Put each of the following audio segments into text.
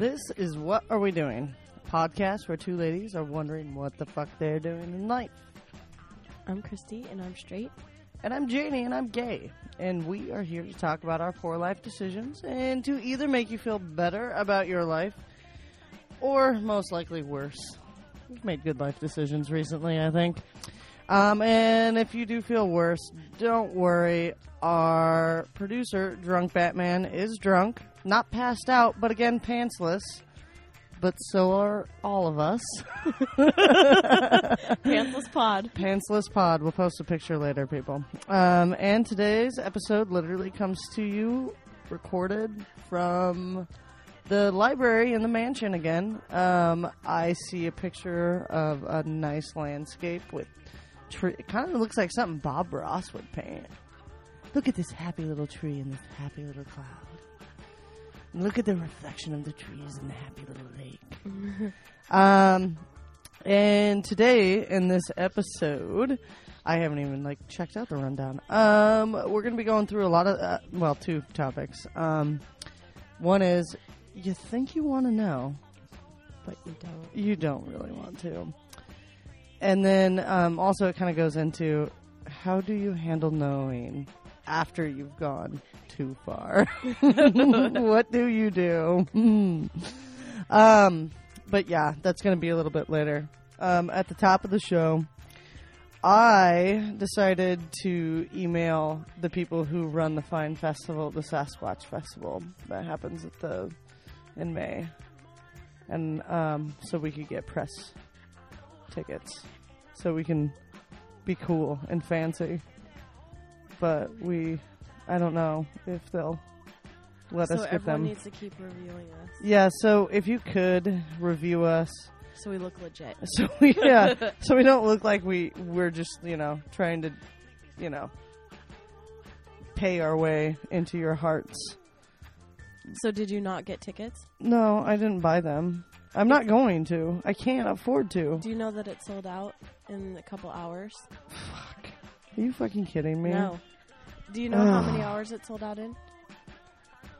This is What Are We Doing? A podcast where two ladies are wondering what the fuck they're doing in life. I'm Christy and I'm straight. And I'm Janie and I'm gay. And we are here to talk about our poor life decisions and to either make you feel better about your life or most likely worse. We've made good life decisions recently, I think. Um, and if you do feel worse, don't worry. Our producer, Drunk Batman, is drunk. Not passed out, but again, pantsless. But so are all of us. Pantsless Pod. Pantsless Pod. We'll post a picture later, people. Um, and today's episode literally comes to you recorded from the library in the mansion again. Um, I see a picture of a nice landscape with tree. It kind of looks like something Bob Ross would paint. Look at this happy little tree and this happy little cloud. And look at the reflection of the trees in the happy little lake. um, and today in this episode, I haven't even like checked out the rundown. Um, we're gonna be going through a lot of uh, well, two topics. Um, one is you think you want to know, But you don't. you don't really want to. And then um, also it kind of goes into how do you handle knowing after you've gone too far? what do you do? um, but yeah, that's going to be a little bit later. Um, at the top of the show, I decided to email the people who run the Fine Festival, the Sasquatch Festival that happens at the in May, and um, so we could get press tickets, so we can be cool and fancy. But we, I don't know if they'll let so us get everyone them. needs to keep reviewing us yeah, so if you could review us, so we look legit. so we yeah, so we don't look like we we're just you know trying to, you know, pay our way into your hearts. So did you not get tickets? No, I didn't buy them. I'm not going to. I can't afford to. Do you know that it sold out in a couple hours? Fuck. Are you fucking kidding me? No. Do you know how many hours it sold out in?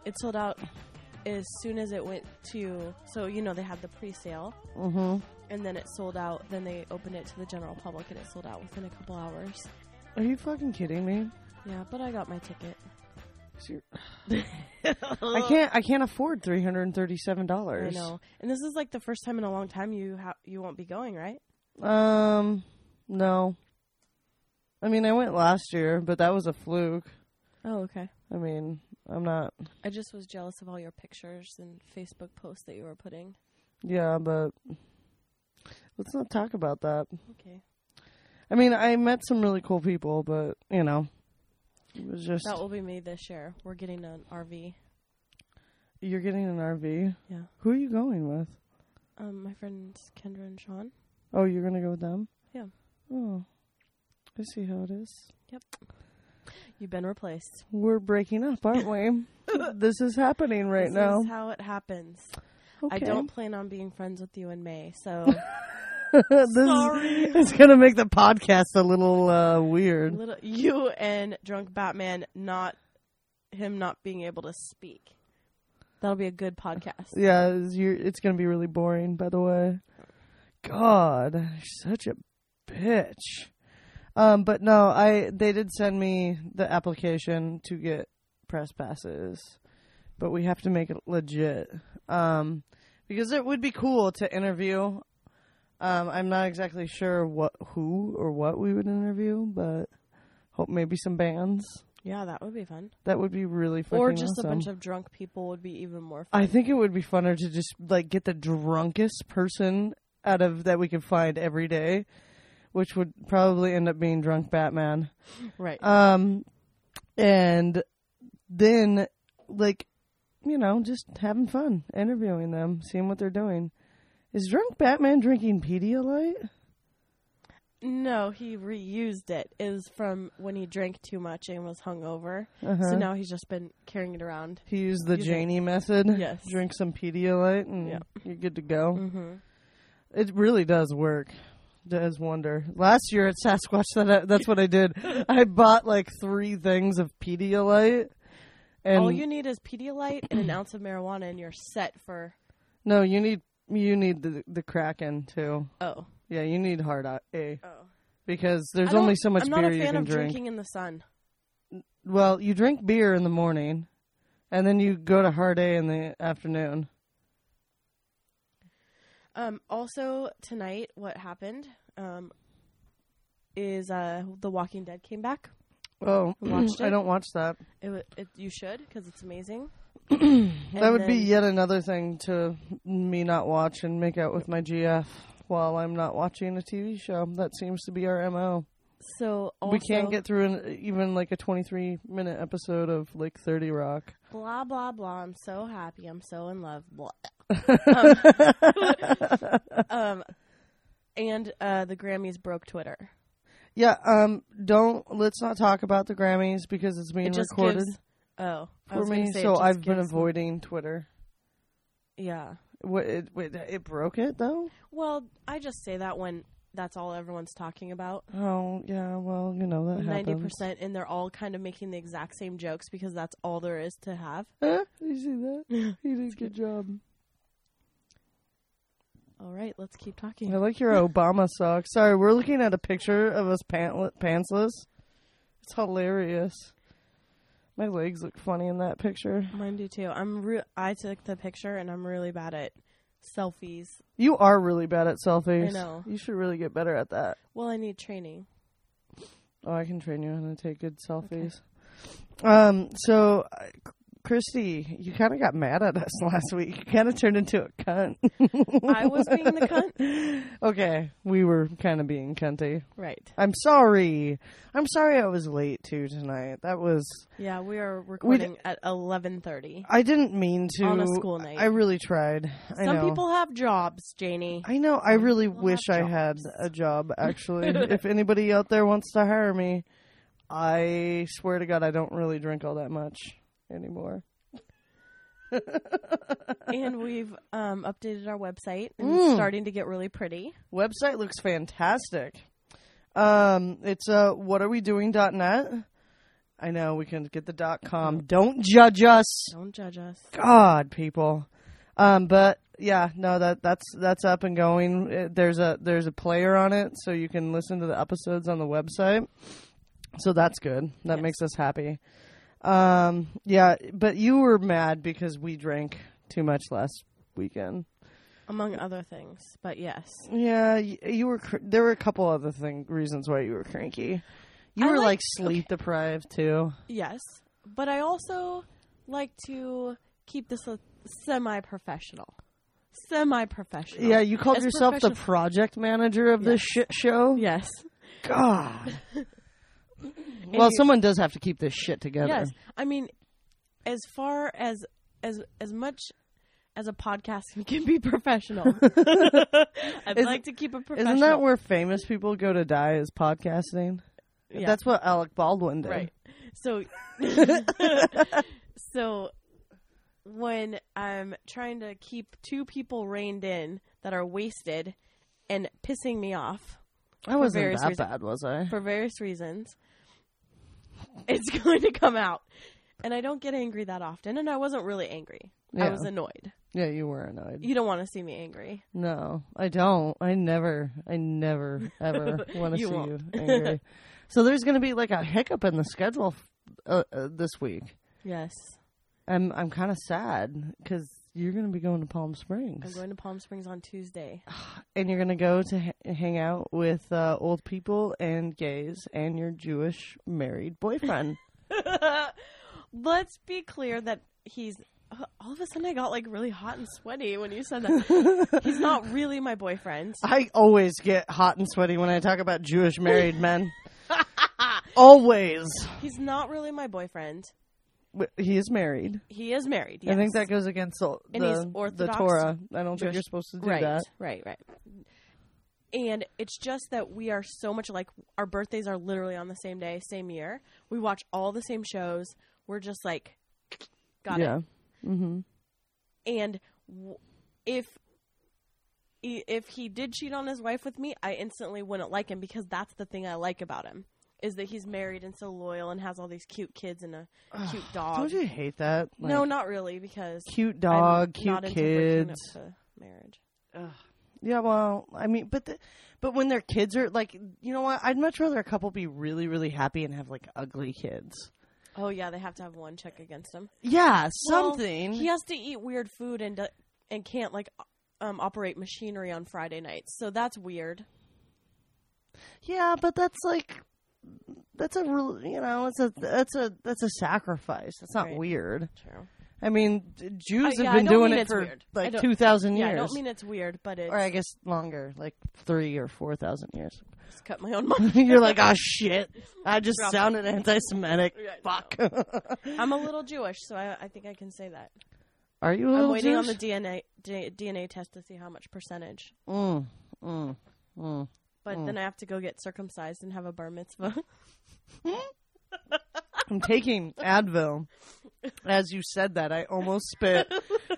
It sold out as soon as it went to. So you know they had the pre-sale, Mm-hmm. and then it sold out. Then they opened it to the general public, and it sold out within a couple hours. Are you fucking kidding me? Yeah, but I got my ticket. I can't. I can't afford three hundred and thirty-seven dollars. I know, and this is like the first time in a long time you ha- you won't be going, right? Um, no. I mean, I went last year, but that was a fluke. Oh, okay. I mean, I'm not. I just was jealous of all your pictures and Facebook posts that you were putting. Yeah, but let's not talk about that. Okay, I mean, I met some really cool people, but you know, it was just that will be me this year. We're getting an RV. you're getting an RV. Yeah. Who are you going with? Um, my friends Kendra and Sean. Oh, you're gonna go with them. Yeah. Oh, I see how it is. Yep. You've been replaced We're breaking up, aren't we? this is happening right this now. is how it happens. I don't plan on being friends with you in May, so this Sorry. It's gonna make the podcast a little uh, weird. little you and drunk Batman not him not being able to speak. That'll be a good podcast. Yeah, it's, it's gonna be really boring. By the way, God, you're such a bitch. Um, but no, I they did send me the application to get press passes, but we have to make it legit. Um, because it would be cool to interview. Um, I'm not exactly sure what who or what we would interview, but hope maybe some bands. Yeah, that would be fun. That would be really fucking Or just awesome. a bunch of drunk people would be even more fun. I think it would be funner to just like get the drunkest person out of that we could find every day, which would probably end up being drunk Batman. right. Um, and then like you know just having fun interviewing them, seeing what they're doing. Is drunk Batman drinking Pedialyte? no, he reused it. It was from when he drank too much and was hungover. Uh-huh. So now he's just been carrying it around. he used the using- Janie method. Yes. Drink some Pedialyte and Yeah. you're good to go. Mm-hmm. It really does work. Does wonder. Last year at Sasquatch, that I, that's what I did. I bought like three things of Pedialyte, and All you need is Pedialyte and an ounce of marijuana, and you're set for No, you need you need the the Kraken too. Oh. Yeah, you need hard A Oh. because there's only so much I'm beer not a you fan can of drink. drinking in the sun. Well, you drink beer in the morning, and then you go to hard A in the afternoon. Um, also tonight, what happened um, is uh, The Walking Dead came back. Oh, Watched I don't watch that. It, wa- it you should because it's amazing. that would be then- yet another thing to me not watch and make out with my GF while I'm not watching a TV show. That seems to be our mo. So also, we can't get through an, even like a 23 minute episode of like 30 Rock. blah blah blah. I'm so happy. I'm so in love. Blah. um, and uh, the Grammys broke Twitter. Yeah, um, don't let's not talk about the Grammys because it's being it just recorded gives. Oh, for me. So I've been avoiding Twitter. Yeah. What it, wait, it broke it though? Well, I just say that when that's all everyone's talking about. Oh yeah, well you know that Ninety happens. percent, and they're all kind of making the exact same jokes because that's all there is to have. Huh? you see that? You did a good job. All right, let's keep talking. I like your Obama sock. Sorry, we're looking at a picture of us pant- pantsless. It's hilarious. My legs look funny in that picture. Mine do too. I'm re- I took the picture, and I'm really bad at selfies. You are really bad at selfies. I know. You should really get better at that. Well, I need training. Oh, I can train you how to take good selfies. Um, so, Christy, you kind of got mad at us last week. You kind of turned into a cunt. I was being the cunt. okay, we were kind of being cunty. Right. I'm sorry. I'm sorry I was late too tonight. That was Yeah, we are recording at eleven thirty. I didn't mean to. On a school night. I really tried. I Some know. people have jobs, Janie. I know. I really wish I had a job. Actually, if anybody out there wants to hire me, I swear to God, I don't really drink all that much anymore. and we've um, updated our website and Mm. it's starting to get really pretty. Website looks fantastic. Um, it's uh, whatarewedoing.net. I know we can get the dot com. Don't judge us. Don't judge us. God, people. Um, but yeah, no, that that's that's up and going. It, there's a there's a player on it, so you can listen to the episodes on the website. So that's good. That Yes. makes us happy. Um, yeah, but you were mad because we drank too much last weekend. Among other things. But yes. Yeah, you, you were. Cr- there were a couple other thing reasons why you were cranky. You I were like- like sleep deprived too. Yes. But I also like to keep this a semi professional. Semi professional. Yeah, you called As yourself the project manager of this shit show. Yes. God. well, you- someone does have to keep this shit together. Yes. I mean, as far as as as much as a podcast can be professional, I'd Is- like to keep it professional. Isn't that where famous people go to die is podcasting? Yeah. That's what Alec Baldwin did. right? So, so when I'm trying to keep two people reined in that are wasted and pissing me off I wasn't that reasons. bad, was I? for various reasons, it's going to come out. And I don't get angry that often, and I wasn't really angry. I was annoyed. Yeah, you were annoyed. You don't want to see me angry. No, I don't. I never, I never, ever want to see won't. you angry. so there's going to be like a hiccup in the schedule uh, uh, this week. Yes. I'm, I'm kind of sad because you're going to be going to Palm Springs. I'm going to Palm Springs on Tuesday. and you're gonna go to ha- hang out with uh, old people and gays and your Jewish married boyfriend. Let's be clear that he's. uh, All of a sudden, I got like really hot and sweaty when you said that. he's not really my boyfriend. I always get hot and sweaty when I talk about Jewish married men. always. He's not really my boyfriend. He is married. He is married. I think that goes against the, And he's the, the Orthodox Torah. I don't think Jewish- you're supposed to do right, that. right, right. And it's just that we are so much like our birthdays are literally on the same day, same year. We watch all the same shows. We're just like, got yeah. it. Mm-hmm. And w- if if he did cheat on his wife with me, I instantly wouldn't like him because that's the thing I like about him is that he's married and so loyal and has all these cute kids and a cute dog. Don't you hate that? no, not really, because cute dog, I'm cute not into up kids. marriage. Yeah, well, I mean, but the, but when their kids are like, you know what? I'd much rather a couple be really, really happy and have like ugly kids. Oh yeah, they have to have one check against him. Yeah, Well, something. he has to eat weird food and do- and can't like um, operate machinery on Friday nights, so that's weird. yeah, but that's like, that's a real, you know, it's a that's a that's a sacrifice. It's not Right. weird. True. I mean, Jews have yeah, I been doing it for weird. Like two thousand Yeah, years, I don't mean it's weird, but it's or I guess longer, like three or four thousand years. just cut my own mind. You're like, oh shit! I just sounded anti-Semitic. Yeah, Fuck. I'm a little Jewish, so I, I think I can say that. Are you? A I'm waiting on the DNA D- DNA test to see how much percentage. Mm, mm, mm. But then I have to go get circumcised and have a bar mitzvah. I'm taking Advil. As you said that, I almost spit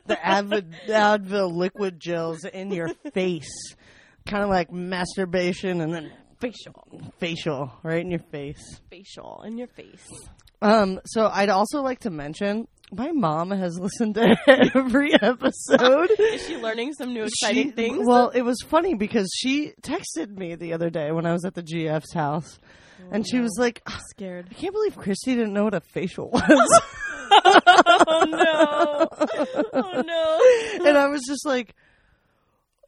the Advil, Advil liquid gels in your face. Kind of like masturbation and then facial, facial right in your face. facial in your face. Um, so I'd also like to mention my mom has listened to every episode. Is she learning some new exciting She- things? Well, it was funny because she texted me the other day when I was at the GF's house, and she no. was like, I'm scared. "I can't believe Christy didn't know what a facial was." Oh no! Oh no! and I was just like,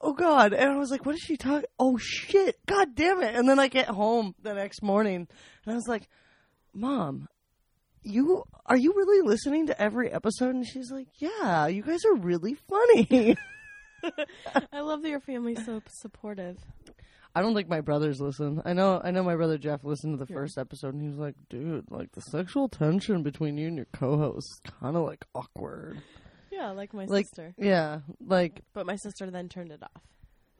"Oh God!" And I was like, "What is she talking? Oh shit! God damn it!" And then I get home the next morning, and I was like, "Mom." You are you really listening to every episode? And she's like, "Yeah, you guys are really funny." I love that your family's so supportive. I don't think my brothers listen. I know I know my brother Jeff listened to the first episode and he was like, "Dude, like the sexual tension between you and your co-host is kind of like awkward." Yeah, like my Like, sister. yeah, like But my sister then turned it off.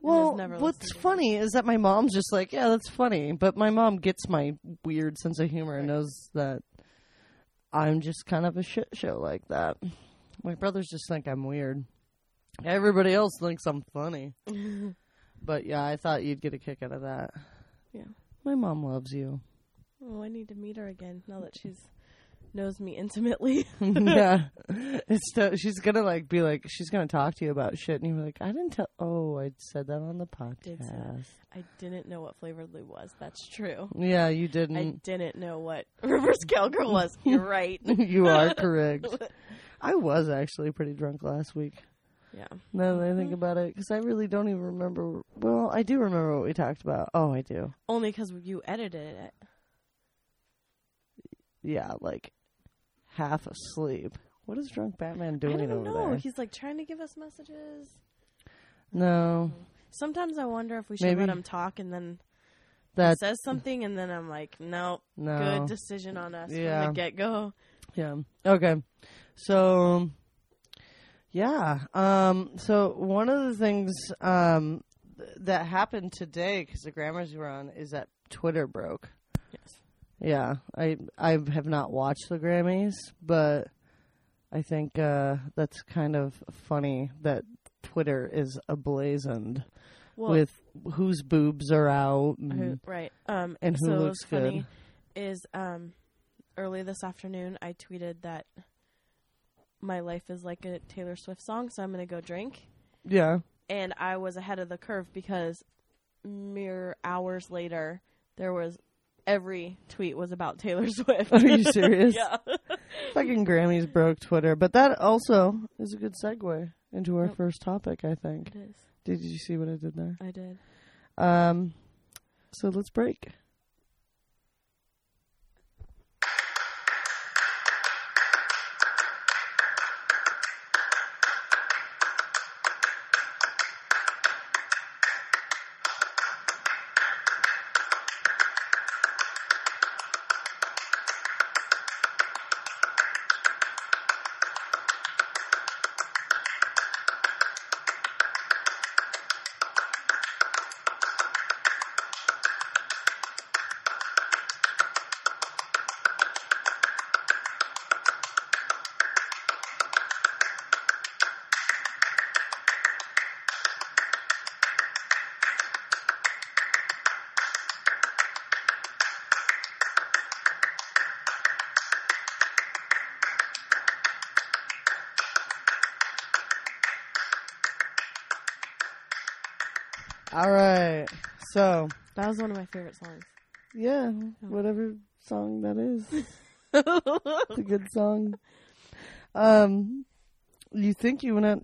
well, what's listened to it. funny is that my mom's just like, "Yeah, that's funny," but my mom gets my weird sense of humor and knows that I'm just kind of a shit show like that. My brothers just think I'm weird. Everybody else thinks I'm funny. but yeah, I thought you'd get a kick out of that. Yeah. My mom loves you. Oh, I need to meet her again now that she's knows me intimately. yeah, it's t- she's gonna like be like she's gonna talk to you about shit, and you're like, I didn't tell. Oh, I said that on the Did podcast. I didn't know what Flavorly was. That's true. Yeah, you didn't. I didn't know what Reverse Cowgirl was. You're right. you are correct. I was actually pretty drunk last week. Yeah. Now that I Mm-hmm. think about it, because I really don't even remember. Well, I do remember what we talked about. Oh, I do. Only because you edited it. Yeah, like half asleep. What is drunk Batman doing I don't over know. there? He's like trying to give us messages. No, Sometimes I wonder if we should Maybe. let him talk and then that he says something and then I'm like, nope, no. good decision on us Yeah. from the get go. Yeah. Okay. So yeah. Um so one of the things um th- that happened today cuz the Grammys were on is that Twitter broke. Yes. Yeah. I I have not watched the Grammys, but I think uh that's kind of funny that Twitter is ablazoned Well, with whose boobs are out and who, right. Um, and who so looks funny good. is um, early this afternoon I tweeted that my life is like a Taylor Swift song, so I'm gonna go drink. yeah. and I was ahead of the curve because mere hours later there was every tweet was about Taylor Swift. Are you serious? yeah. Fucking Grammys broke Twitter, but that also is a good segue into our first topic. I think. It is. Did you see what I did there? I did. Um, so let's break. Was one of my favorite songs. yeah, whatever song that is. It's a good song. Um, you think you went out?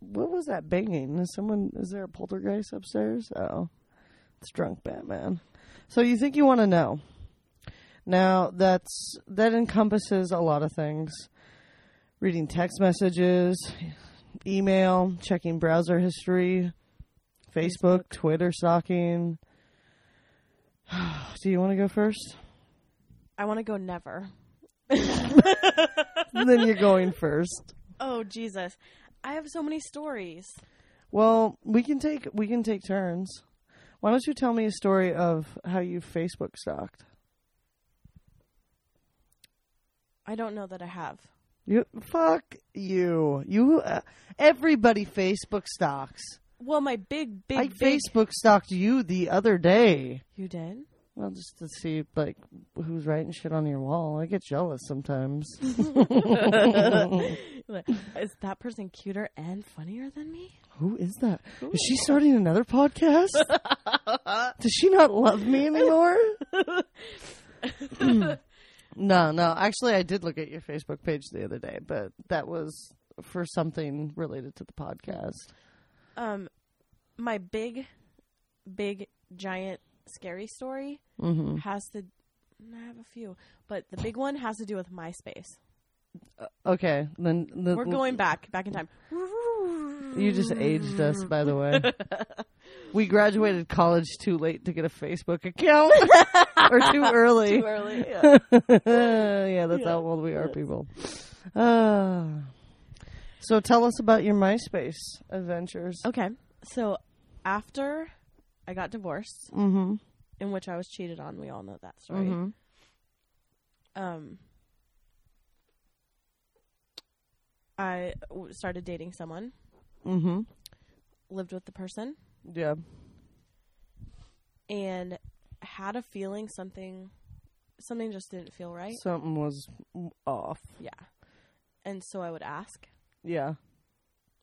What was that banging? Is someone? Is there a poltergeist upstairs? Oh, it's drunk Batman. So you think you want to know? Now that's that encompasses a lot of things: reading text messages, email, checking browser history, Facebook, Twitter stalking. Do you want to go first? I want to go never. then you're going first. Oh Jesus, I have so many stories. Well, we can take we can take turns. Why don't you tell me a story of how you Facebook stalked? I don't know that I have. You fuck you. You uh, everybody Facebook stalks. Well, my big, big, I big. Facebook stalked you the other day. You did? Well, just to see like who's writing shit on your wall. I get jealous sometimes. Is that person cuter and funnier than me? Who is that? Is she starting another podcast? Does she not love me anymore? no, no. Actually, I did look at your Facebook page the other day, but that was for something related to the podcast. Um, my big, big, giant, scary story Mm-hmm. has to. I have a few, but the big one has to do with MySpace. Okay, then the, We're going back, back in time. You just aged us, by the way. we graduated college too late to get a Facebook account, or too early. Too early. Yeah. yeah, that's how old we are, people. Uh, so tell us about your MySpace adventures. okay, so after I got divorced, Mm-hmm. in which I was cheated on, we all know that story. Mm-hmm. Um, I w- started dating someone, Mm-hmm. lived with the person, Yeah. and had a feeling something, something just didn't feel right. Something was off. Yeah, and so I would ask, Yeah.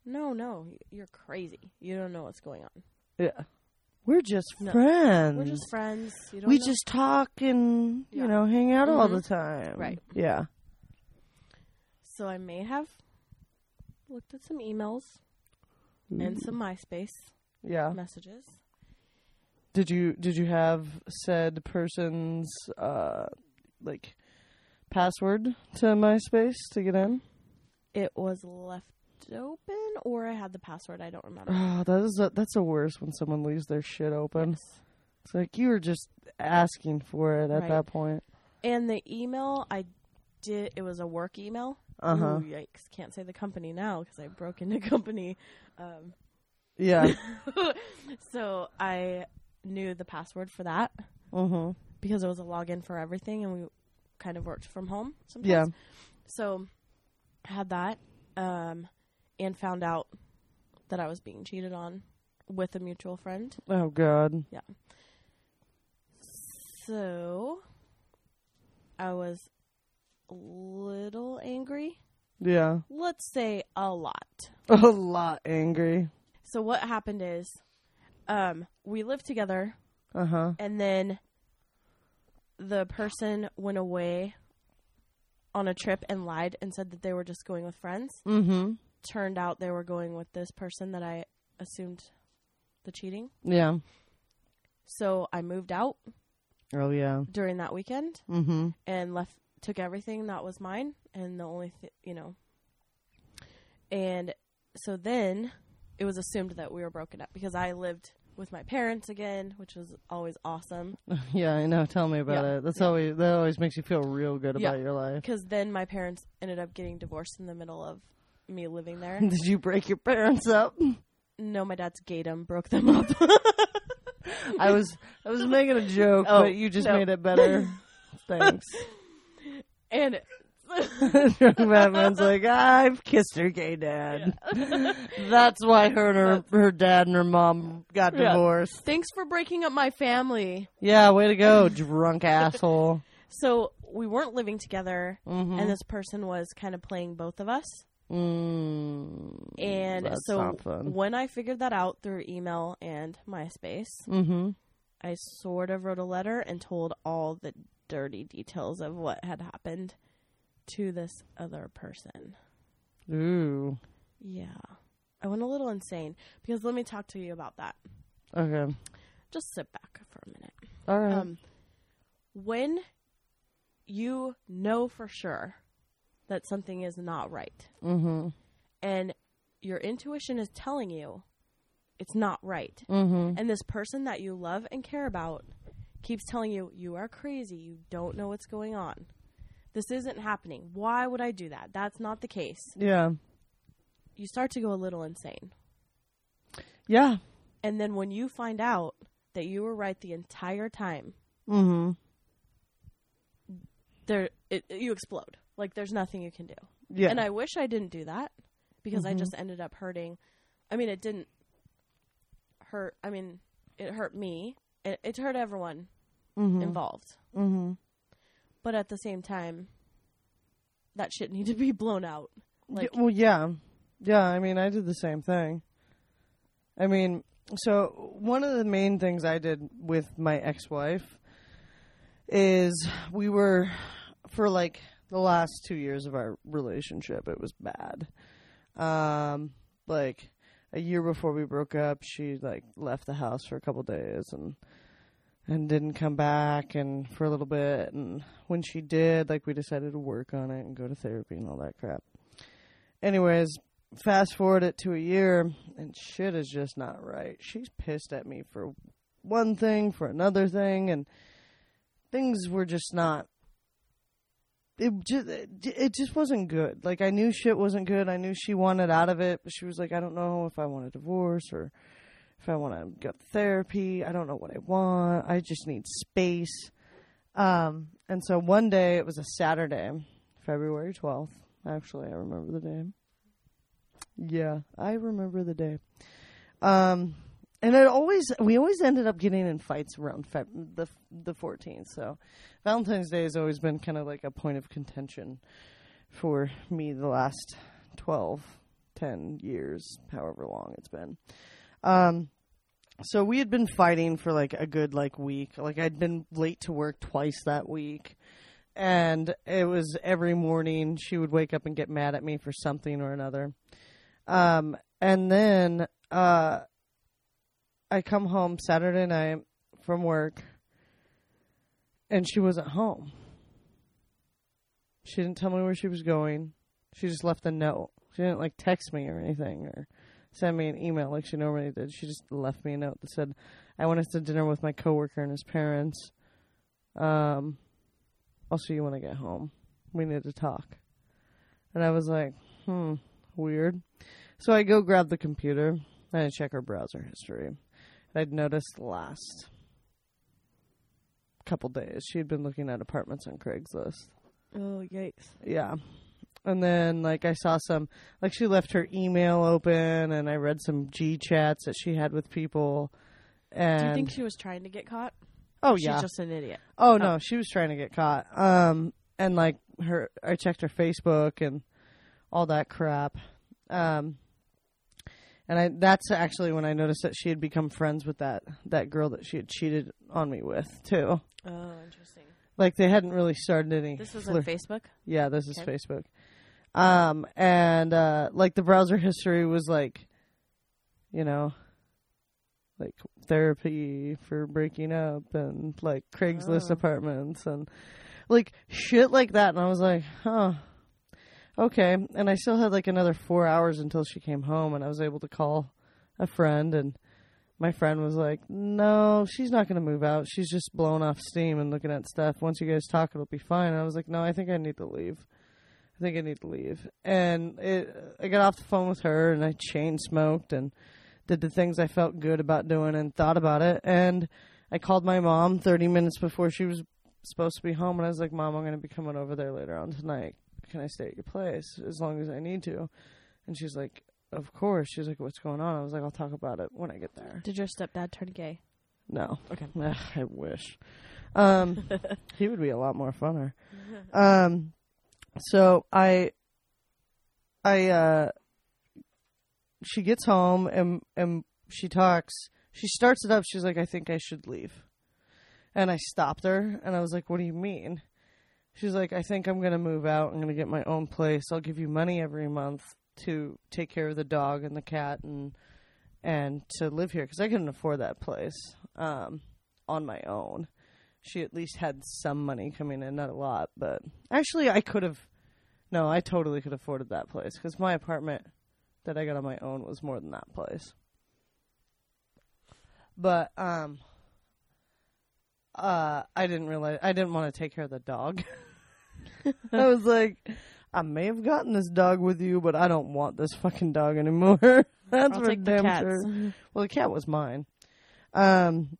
"No, no, you're crazy. You don't know what's going on. Yeah. We're just No, friends. We're just friends. You don't we know- just talk and you know hang out all Mhm. the time. Right. Yeah. So I may have looked at some emails and some MySpace Yeah. messages. Did you did you have said person's uh like password to MySpace to get in? It was left open, or I had the password. I don't remember. Oh, that is a, that's the worst when someone leaves their shit open. Yes. It's like you were just asking for it at Right. that point. And the email I did, it was a work email. Uh huh. Yikes! Can't say the company now because I broke into company. Um, Yeah. so I knew the password for that mhm. because it was a login for everything, and we kind of worked from home sometimes. Yeah. So had that, um, and found out that I was being cheated on with a mutual friend. Oh God. Yeah. So I was a little angry. Yeah. Let's say a lot. A lot angry. So what happened is um we lived together Uh huh. and then the person went away on a trip and lied and said that they were just going with friends. Mm-hmm. Turned out they were going with this person that I assumed the cheating. Yeah. So I moved out Oh yeah. during that weekend Mm-hmm. and left took everything that was mine and the only th- you know and so then it was assumed that we were broken up because I lived with my parents again which was always awesome Yeah, I know. Tell me about Yeah. it. That's Yeah. always that always makes you feel real good Yeah. about your life. because then my parents ended up getting divorced in the middle of me living there Did you break your parents up? no my dad's gate 'em, broke them up I was I was making a joke, Oh, but you just no. made it better. Thanks. and Drunk Batman's like, I've kissed her gay dad. That's why her and her, her dad and her mom got Yeah. divorced. thanks for breaking up my family Yeah, way to go, drunk asshole. so we weren't living together Mhm. and this person was kind of playing both of us Mm, And so when I figured that out through email and MySpace, Mm-hmm. I sort of wrote a letter and told all the dirty details of what had happened to this other person. Ooh. Yeah. I went a little insane because let me talk to you about that. Okay. Just sit back for a minute. All right. Um, when you know for sure that something is not right mm-hmm. and your intuition is telling you it's not right, Mm-hmm. and this person that you love and care about keeps telling you you are crazy, you don't know what's going on. This isn't happening. Why would I do that? That's not the case. Yeah. You start to go a little insane. Yeah. And then when you find out that you were right the entire time, Mm-hmm. there it, you explode. Like there's nothing you can do. Yeah. And I wish I didn't do that because I Mhm. just ended up hurting. I mean, it didn't hurt. I mean, it hurt me. It, it hurt everyone mm-hmm. involved. Mm-hmm. But at the same time, that shit needed to be blown out. Like, well, yeah, yeah. I mean, I did the same thing. I mean, so one of the main things I did with my ex-wife is we were for like the last two years of our relationship. It was bad. Um, like a year before we broke up, she like left the house for a couple days and and didn't come back and for a little bit and when she did like we decided to work on it and go to therapy and all that crap. Anyways fast forward it to a year and shit is just not right. She's pissed at me for one thing for another thing and things were just not it just it just wasn't good. Like i knew shit wasn't good. I knew she wanted out of it but she was like i don't know if i want a divorce or if I want to go to therapy. I don't know what I want. I just need space. Um, and so one day, it was a Saturday, February 12th. Actually, I remember the day. Yeah, I remember the day. Um, and it always, we always ended up getting in fights around the the 14th. So Valentine's Day has always been kind of like a point of contention for me the last 12, 10 years, however long it's been. Um, so we had been fighting for like a good like week. Like I'd been late to work twice that week. And it was every morning she would wake up and get mad at me for something or another. Um, and then uh, I come home Saturday night from work and she wasn't home. She didn't tell me where she was going. She just left a note. She didn't like text me or anything or send me an email like she normally did. She just left me a note that said, "I went to dinner with my coworker and his parents. Um, I'll see you when I get home. We need to talk." And I was like, "Hmm, weird." So I go grab the computer and I check her browser history. And I'd noticed last couple days she had been looking at apartments on Craigslist. oh yikes! Yeah. And then like I saw some like she left her email open and I read some G chats that she had with people. And Do you think she was trying to get caught? Oh yeah. She's yeah. just an idiot. oh no, she was trying to get caught. Um and like her I checked her Facebook and all that crap. Um and I that's actually when I noticed that she had become friends with that that girl that she had cheated on me with too. Oh, interesting. Like they hadn't really started any This was flir- on Facebook. Yeah, this is Okay. Facebook. Um, and uh, like the browser history was like, you know, like therapy for breaking up and like Craigslist Oh. apartments and like shit like that. And I was like, huh, okay. And I still had like another four hours until she came home, and I was able to call a friend and. My friend was like, "No, she's not going to move out. She's just blown off steam and looking at stuff. Once you guys talk, it'll be fine." And I was like, "No, I think I need to leave. I think I need to leave." And it, I got off the phone with her, and I chain smoked and did the things I felt good about doing, and thought about it. And I called my mom 30 minutes before she was supposed to be home, and I was like, "Mom, I'm going to be coming over there later on tonight. Can I stay at your place as long as I need to?" And she's like, "Of course." She's like, "What's going on?" I was like, "I'll talk about it when I get there." Did your stepdad turn gay? No. Okay. Ugh, I wish. Um, he would be a lot more funner. Um, so I I uh she gets home and and she talks. She starts it up. She's like, "I think I should leave." And I stopped her and I was like, "What do you mean?" She's like, "I think I'm going to move out. I'm going to get my own place. I'll give you money every month to take care of the dog and the cat and and to live here cuz I couldn't afford that place um on my own." She at least had some money coming in, not a lot, but actually I could have no, I totally could have afforded that place cuz my apartment that I got on my own was more than that place. But um uh I didn't realize I didn't want to take care of the dog. I was like I may have gotten this dog with you, but I don't want this fucking dog anymore. That's I'll for take the damn cats. sure. Well, the cat was mine. Um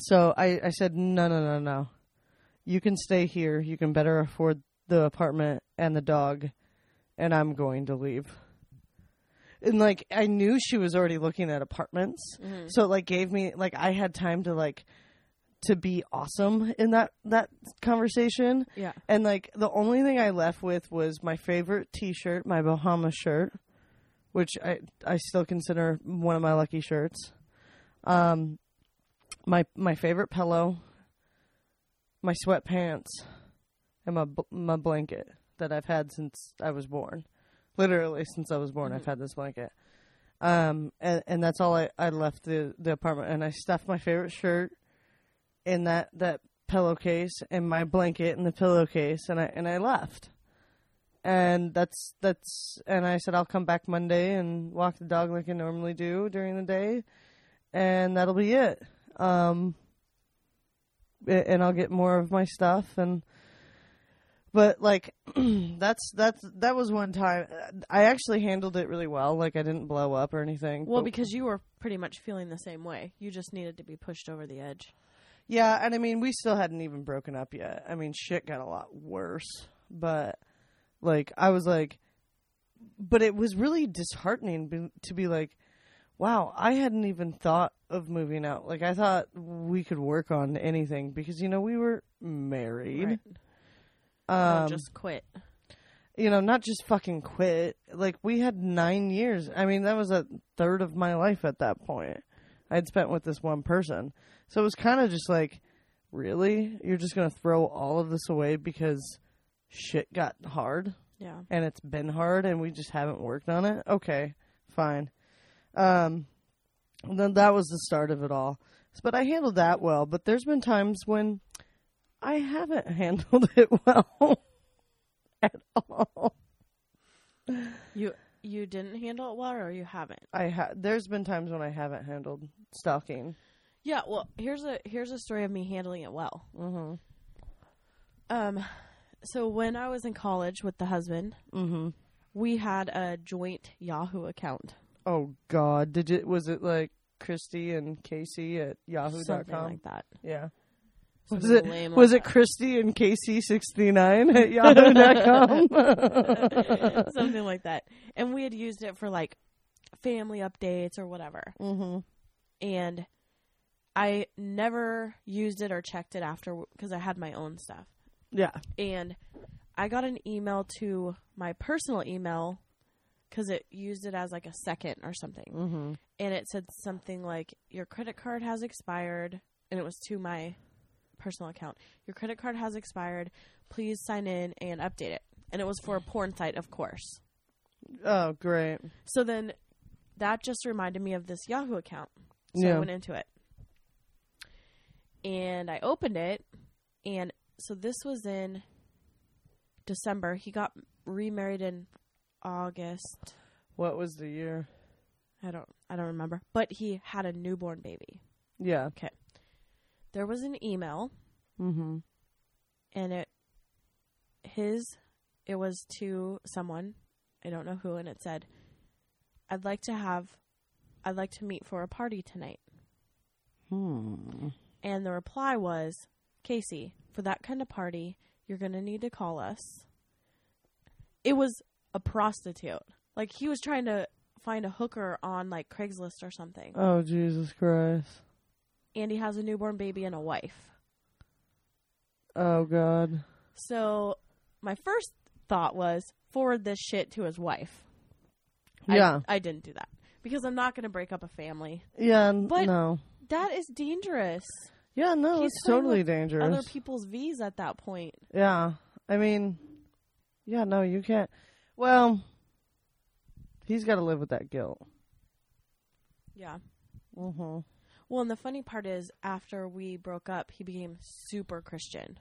so I I said no no no no. You can stay here. You can better afford the apartment and the dog and I'm going to leave. And like I knew she was already looking at apartments. Mhm. So it like gave me like I had time to like to be awesome in that that conversation. Yeah. And like the only thing I left with was my favorite T-shirt, my Bahama shirt, which I I still consider one of my lucky shirts. Um, my my favorite pillow, my sweatpants, and my my blanket that I've had since I was born. Literally since I was born, I've had this blanket. Um, and and that's all I I left the the apartment, and I stuffed my favorite shirt in that that pillowcase and my blanket in the pillowcase and I and I left. And that's that's and I said I'll come back Monday and walk the dog like I normally do during the day and that'll be it. Um and I'll get more of my stuff and but like that's that's that was one time I actually handled it really well like I didn't blow up or anything. Well, because you were pretty much feeling the same way. You just needed to be pushed over the edge. Yeah, and I mean, we still hadn't even broken up yet. I mean, shit got a lot worse. But, like, I was like, but it was really disheartening be- to be like, wow, I hadn't even thought of moving out. Like, I thought we could work on anything because, you know, we were married. Right. Um, just quit. you know, not just fucking quit. Like, we had nine years. I mean, that was a third of my life at that point. I'd spent with this one person. So it was kind of just like, really? You're just going to throw all of this away because shit got hard Yeah. and it's been hard and we just haven't worked on it? Okay, fine. Um, then that was the start of it all. But I handled that well. But there's been times when I haven't handled it well at all. You you didn't handle it well, or you haven't. I ha- there's been times when I haven't handled stalking. Yeah. Well, here's a here's a story of me handling it well. Mm-hmm. Um, so when I was in college with the husband, Mm-hmm. we had a joint Yahoo account, Oh God, did it? Was it like Christy and Casey at something Yahoo.com? like that. yeah. Was it lame was like it Christy and Casey sixty nine at Yahoo.com? that. something like that. And we had used it for like family updates or whatever. mm-hmm. And I never used it or checked it after because I had my own stuff. Yeah. and I got an email to my personal email because it used it as like a second or something, Mm-hmm. and it said something like your credit card has expired, and it was to my personal account. Your credit card has expired. Please sign in and update it. And it was for a porn site, of course. Oh, great. So then that just reminded me of this Yahoo account. So Yeah. I went into it. And I opened it and so this was in December. He got remarried in August. What was the year? I don't I don't remember. But he had a newborn baby. Yeah. Okay. There was an email Mm-hmm. and it his it was to someone i don't know who and it said i'd like to have i'd like to meet for a party tonight Hmm. and the reply was casey for that kind of party you're going to need to call us it was a prostitute like he was trying to find a hooker on like craigslist or something Oh Jesus Christ. and he has a newborn baby and a wife Oh God. So my first thought was forward this shit to his wife. Yeah. I, I didn't do that because I'm not going to break up a family. Yeah, But- no. That is dangerous. Yeah, no, He's it's totally dangerous. Other people's V's at that point. Yeah. I mean, yeah, no, you can't. Well, he's got to live with that guilt. Yeah. Mm-hmm. Well, and the funny part is, after we broke up, he became super Christian.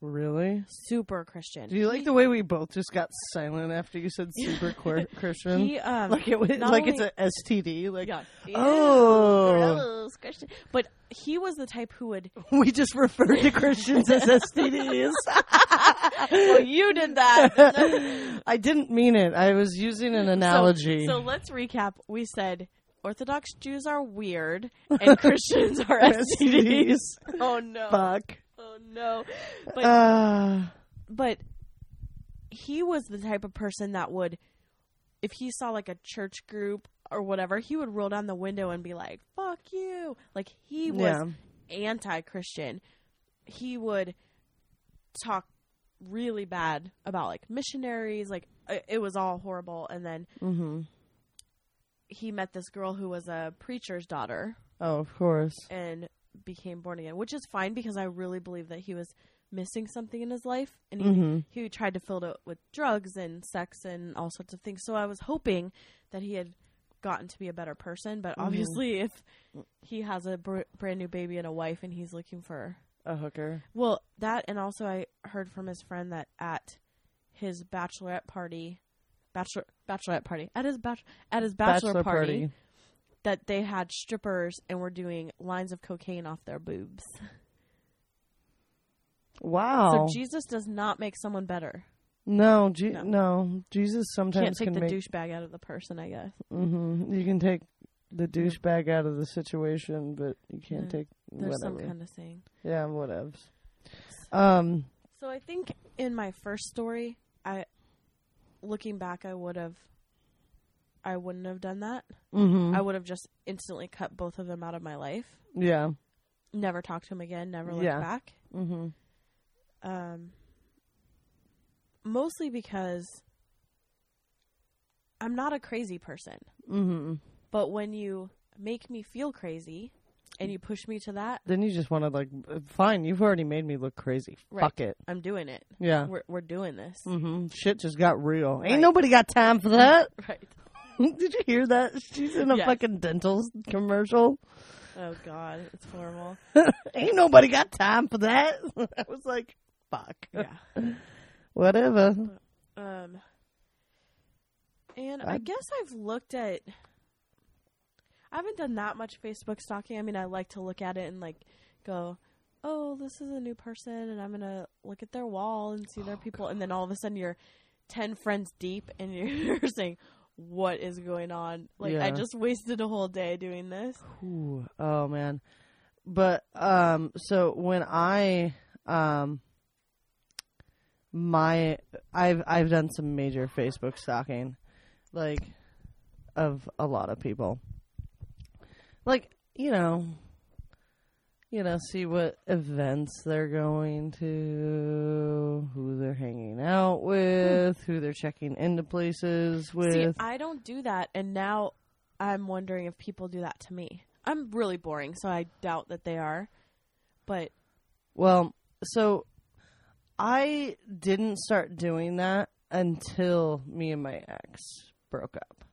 Really? Super Christian. Do you like the way we both just got silent after you said super queer Christian? He um like it was like only- it's a STD. Like yeah. Oh. Gross, Christian. But he was the type who would. we just referred to Christians as STDs. well, you did that. I didn't mean it. I was using an analogy. So, so let's recap. We said Orthodox Jews are weird and Christians are STDs. Oh no! Fuck. Oh no! But Uh, but he was the type of person that would if he saw like a church group or whatever he would roll down the window and be like fuck you like he was yeah. anti-christian he would talk really bad about like missionaries like it was all horrible and then Mm-hmm. he met this girl who was a preacher's daughter Oh, of course. and became born again which is fine because i really believe that he was missing something in his life and he Mm-hmm. he tried to fill it with drugs and sex and all sorts of things. So I was hoping that he had gotten to be a better person. But Mhm. obviously, if he has a br- brand new baby and a wife and he's looking for A hooker. well that and also I heard from his friend that at his bachelorette party, bachelor bachelorette party at his bach- at his bachelor, party, that they had strippers and were doing lines of cocaine off their boobs. Wow. So Jesus does not make someone better. no, Je- No. no, Jesus Can't sometimes take can take the make. douchebag out of the person, I guess. Mm-hmm. You can take the douchebag out of the situation, but you can't Yeah. take There's whatever. some kind of saying. Yeah, whatevs. Um. So I think in my first story, I looking back, I would have, I wouldn't have done that. hmm I would have just instantly cut both of them out of my life. yeah. Never talked to him again. Never looked Yeah. back. hmm Um, mostly because I'm not a crazy person, hmm but when you make me feel crazy and you push me to that, Then you just want to like, uh, fine. You've already made me look crazy. Right. Fuck it. I'm doing it. Yeah. We're we're doing this. Mm-hmm. Shit just got real. Right. Ain't nobody got time for that. Right. Did you hear that? She's in a Yes. fucking dental commercial. Oh God, it's horrible. Ain't nobody got time for that. I was like, fuck. Yeah. Whatever. Um, and I, I- guess I've looked at. I haven't done that much Facebook stalking. I mean, I like to look at it and like go, "Oh, this is a new person," and I'm gonna look at their wall and see their people, and then all of a sudden you're ten friends deep, and you're saying, "What is going on?" Like I just wasted a whole day doing this. Ooh, oh man. But um so when I um my I've I've done some major Facebook stalking like of a lot of people. Like, you know, you know, see what events they're going to, who they're hanging out with, who they're checking into places with. See, I don't do that, and now I'm wondering if people do that to me. I'm really boring, so I doubt that they are. But Well, so I didn't start doing that until me and my ex broke up.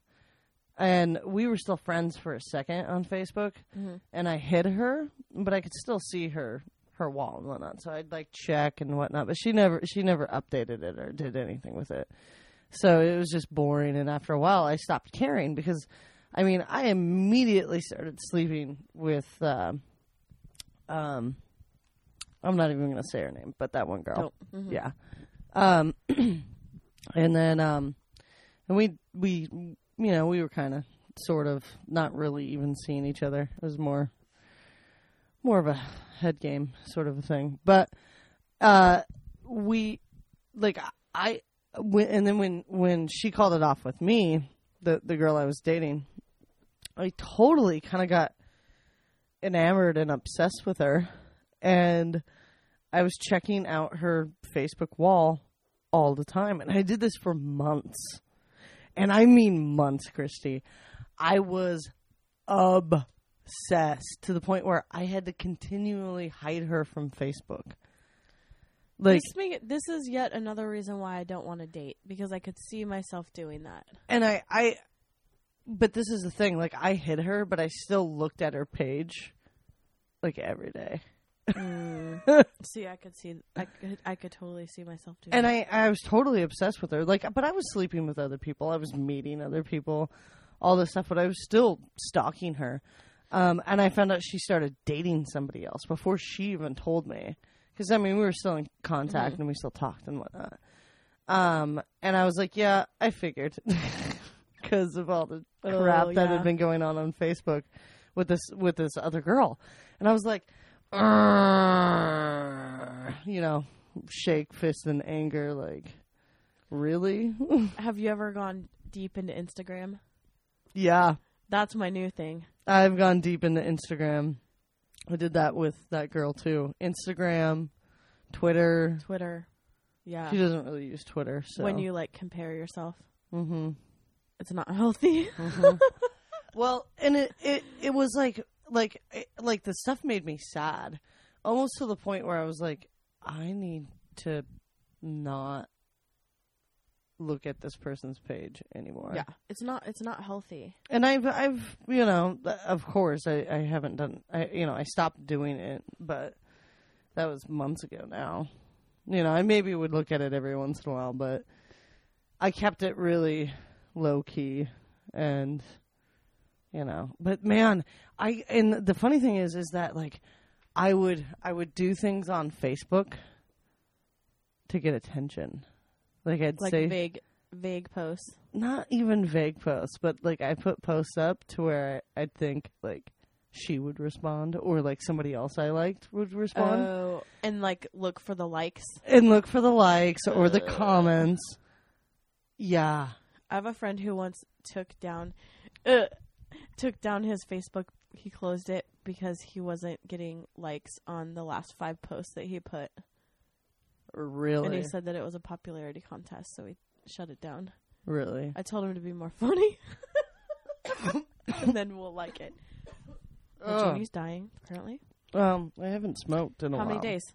And we were still friends for a second on Facebook, Mhm. and I hid her, but I could still see her her wall and whatnot. So I'd like check and whatnot, but she never she never updated it or did anything with it. So it was just boring. And after a while, I stopped caring because, I mean, I immediately started sleeping with, um, um, I'm not even gonna say her name, but that one girl. don't. Mhm. Yeah. Um, and then, um, and we, we, you know, we were kind of, sort of, not really even seeing each other. It was more, more of a head game sort of a thing. But, uh, we, like, I, when, and then when, when she called it off with me, the, the girl I was dating, I totally kind of got enamored and obsessed with her. And I was checking out her Facebook wall all the time. And I did this for months. And I mean months, Christy. I was obsessed to the point where I had to continually hide her from Facebook. Like, this, this is yet another reason why I don't want to date because I could see myself doing that. and I, I, but this is the thing. Like, I hid her, but I still looked at her page, like every day. See, I could see, I could, I could totally see myself doing. And that. I, I was totally obsessed with her. Like, but I was sleeping with other people. I was meeting other people, all this stuff. But I was still stalking her. Um, and I found out she started dating somebody else before she even told me. Because I mean, we were still in contact and we still talked and whatnot. Um, and I was like, yeah, I figured, because of all the crap Oh, that had been going on on Facebook with this with this other girl. And I was like, you know, shake fist in anger, like, really? Have you ever gone deep into Instagram? yeah, That's my new thing. I've gone deep into Instagram. I did that with that girl too. Instagram, Twitter. Twitter. Yeah. She doesn't really use Twitter, so When you like compare yourself, hmm it's not healthy. Well, and it, it it was like like it- like the stuff made me sad, almost to the point where I was like, I need to not look at this person's page anymore. yeah. It's not. It's not healthy. and I've I've you know of course I I haven't done I you know I stopped doing it, but that was months ago now. You know, I maybe would look at it every once in a while, but I kept it really low key and you know, but man, I and the funny thing is is that like I would I would do things on Facebook to get attention. Like I'd Like say vague, vague posts. not even vague posts, but like I put posts up to where I, I'd think like she would respond or like somebody else I liked would respond Oh, and like look for the likes. and look for the likes or the comments. Yeah. I have a friend who once took down, uh, took down his Facebook. He closed it because he wasn't getting likes on the last five posts that he put, Really? and he said that it was a popularity contest, so he shut it down. really? I told him to be more funny, and then we'll like it. But Ugh. Dying currently. Um, I haven't smoked in a How while. many days?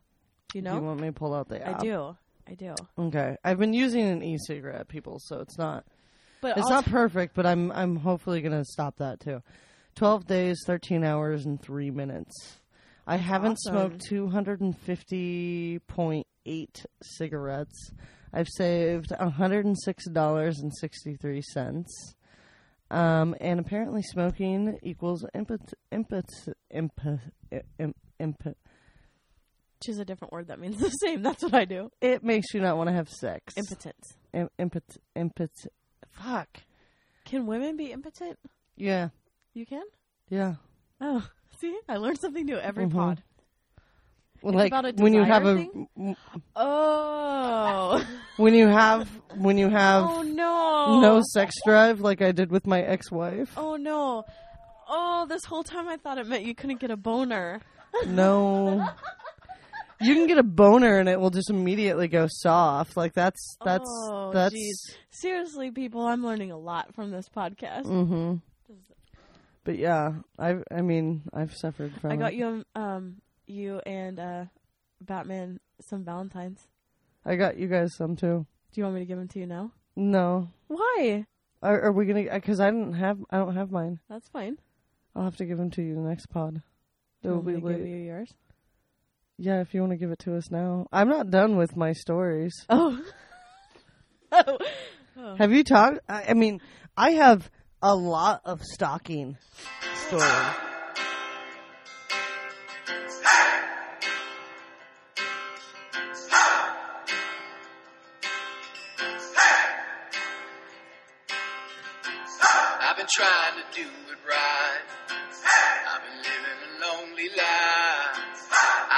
Do you know? Do you want me to pull out the app? I do. I do. Okay. I've been using an e-cigarette, people, so it's not But it's not perfect, but I'm I'm hopefully gonna stop that too. Twelve days, thirteen hours, and three minutes. I haven't awesome. smoked two hundred and fifty point eight cigarettes. I've saved hundred and six dollars and sixty three cents. Um, and apparently smoking equals impet impet impet imp, impet. choose a different word that means the same. That's what I do. It makes you not want to have sex. Impotence. Im- impet impet. Fuck. Can women be impotent? Yeah. You can. Yeah. Oh, see, I learned something new every Mhm. pod. Well, like when you have a thing? Oh, when you have when you have oh no, no sex drive like I did with my ex-wife. Oh no, oh, this whole time I thought it meant you couldn't get a boner. No. You can get a boner and it will just immediately go soft. Like that's that's Oh, that's jeez. Seriously, people, I'm learning a lot from this podcast. mhm. But yeah, I I mean, I've suffered from I got it. you, um, you and uh, Batman some Valentines. I got you guys some too. Do you want me to give them to you now? No. Why? Are, are we going to cuz I didn't have I don't have mine. That's fine. I'll have to give them to you the next pod. Do It will be late. give you yours? Yeah, if you want to give it to us now. I'm not done with my stories. Oh. oh. oh. Have you talked? I I mean, I have a lot of stalking stories.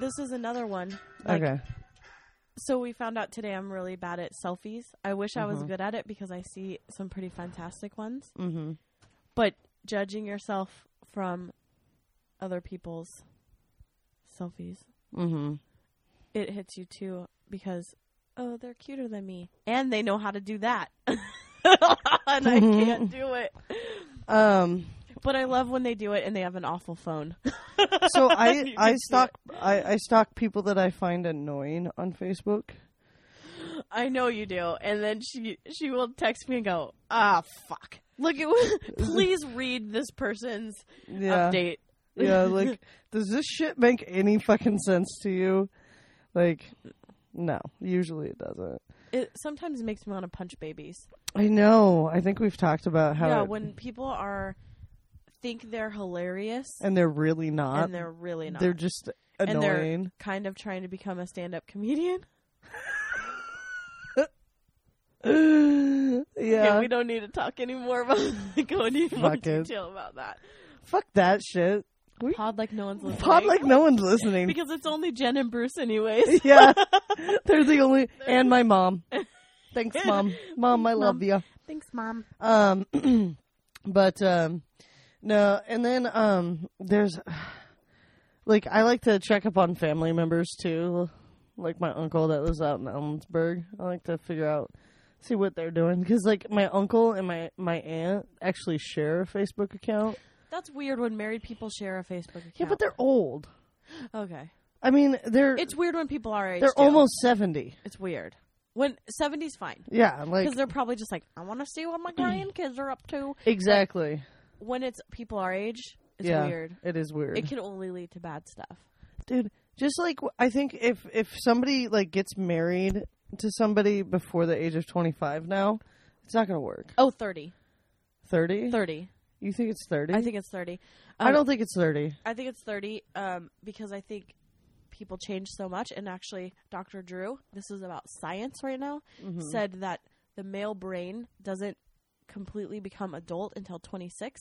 This is another one. Like, okay. So we found out today I'm really bad at selfies. I wish I was Mhm. good at it because I see some pretty fantastic ones. Mm-hmm. But judging yourself from other people's selfies, Mm-hmm. it hits you too because oh, they're cuter than me, and they know how to do that, and I can't do it. Um. But I love when they do it and they have an awful phone. So I I stalk I, I stalk people that I find annoying on Facebook. I know you do. And then she she will text me and go, "Ah, fuck. Look at please read this person's Yeah. update." Yeah, like does this shit make any fucking sense to you? Like no, usually it doesn't. It sometimes makes me want to punch babies. I know. I think we've talked about how yeah, it- when people are think they're hilarious and they're really not. and they're really not. They're just and they're annoying. kind of trying to become a stand-up comedian. yeah. Okay, we don't need to talk anymore about go into more Fuck it. detail about that. Fuck that shit. We Pod like no one's listening. pod like no one's listening. because it's only Jen and Bruce anyways. yeah. They're the only and my mom. Thanks, mom. Mom, I love Mom. you. Thanks, mom. Um, but um, no, and then um, there's like I like to check up on family members too, like my uncle that lives out in Ellensburg. I like to figure out see what they're doing because like my uncle and my my aunt actually share a Facebook account. That's weird when married people share a Facebook account. Yeah, but they're old. okay. I mean, they're It's weird when people are age. they're too. almost seventy. It's weird. When 70's fine. Yeah, like Because they're probably just like, I want to see what my grandkids are up to. exactly. When it's people our age, it's yeah, weird. It is weird. It can only lead to bad stuff. dude just like i think if if somebody like gets married to somebody before the age of 25 now it's not gonna work Oh, 30. 30 30. you think it's 30 I think it's 30. i Um, don't think it's 30 I think it's 30 um, because I think people change so much. And actually, Dr. Drew, this is about science right now, Mm-hmm. said that the male brain doesn't completely become adult until 26.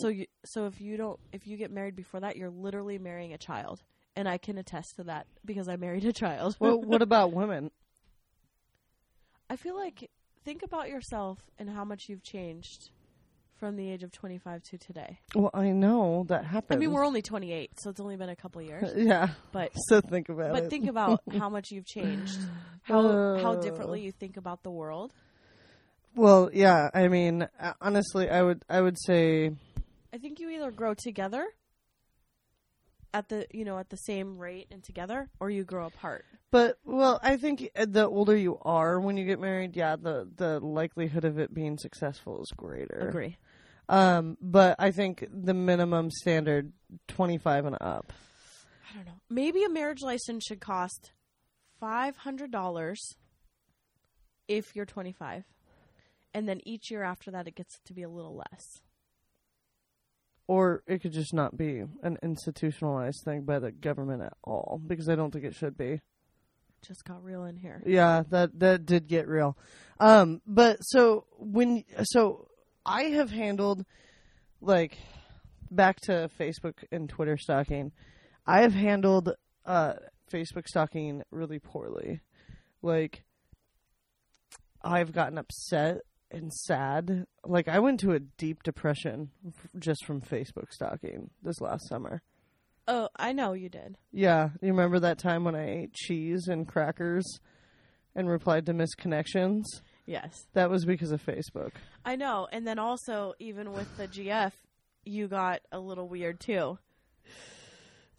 So you, so if you don't, if you get married before that, you're literally marrying a child, and I can attest to that because I married a child. well what about women I feel like think about yourself and how much you've changed from the age of 25 to today. well i know that happened I mean, we're only 28, so it's only been a couple years, yeah but so think about but it think about how much you've changed, how how Uh. differently you think about the world. Well yeah i mean uh, honestly i would i would say I think you either grow together at the you know at the same rate and together, or you grow apart. but well i think uh, the older you are when you get married yeah the the likelihood of it being successful is greater Agree. Um, but I think the minimum standard twenty five and up. I don't know. Maybe a marriage license should cost five hundred dollars if you're 25, and then each year after that, it gets to be a little less. Or it could just not be an institutionalized thing by the government at all, because I don't think it should be. Just got real in here. Yeah, that that did get real. Um, but so when so I have handled like back to Facebook and Twitter stalking. I have handled uh Facebook stalking really poorly. Like I've gotten upset and sad. Like I went to a deep depression f- just from Facebook stalking this last summer. Oh, I know you did. Yeah, you remember that time when I ate cheese and crackers and replied to missed connections? Yes, That was because of Facebook. I know. And then also, even with the GF, you got a little weird too.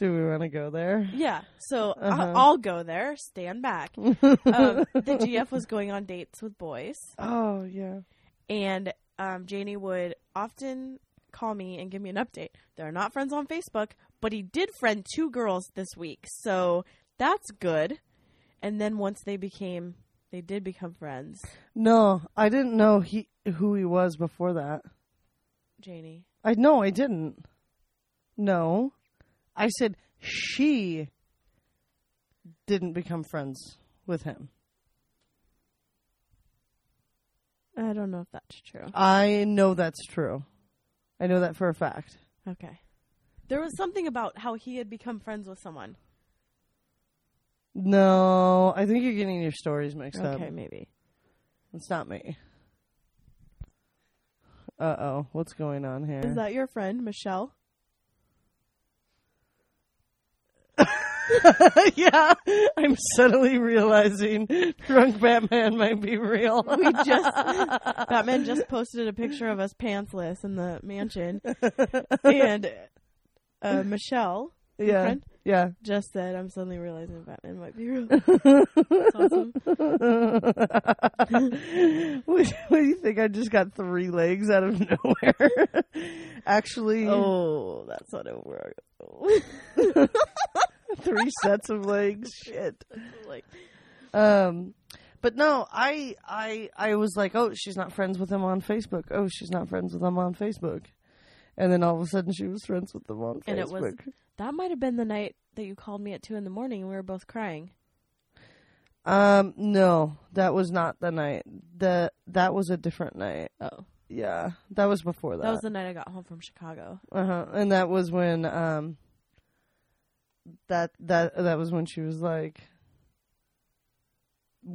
Do we want to go there? Yeah, so Uh-huh. I'll go there. Stand back. um, the GF was going on dates with boys, Oh yeah. and um, Janie would often call me and give me an update. They're not friends on Facebook, but he did friend two girls this week, so that's good. And then once they became, they did become friends. No, I didn't know he who he was before that. Janie, I no, I didn't. No, I said she didn't become friends with him. I don't know if that's true. I know that's true. I know that for a fact. Okay. There was something about how he had become friends with someone. No, I think you're getting your stories mixed Okay, up. Okay, maybe. It's not me. Uh oh, what's going on here? Is that your friend, Michelle? yeah, I'm suddenly realizing drunk Batman might be real. We just Batman just posted a picture of us pantsless in the mansion, and uh, Michelle yeah, friend? yeah. just said, "I'm suddenly realizing Batman might be real." That's awesome. what, what do you think? I just got three legs out of nowhere. Actually, Oh, that's not it worked. three sets of legs. Shit. like, Um, but no, I, I, I was like, oh, she's not friends with him on Facebook. Oh, she's not friends with him on Facebook. And then all of a sudden, she was friends with them on And Facebook. it was- that might have been the night that you called me at two in the morning, and we were both crying. Um, no, that was not the night. The that was a different night. Oh, Yeah, that was before that. that was the night I got home from Chicago. uh huh. And that was when um. That that that was when she was like.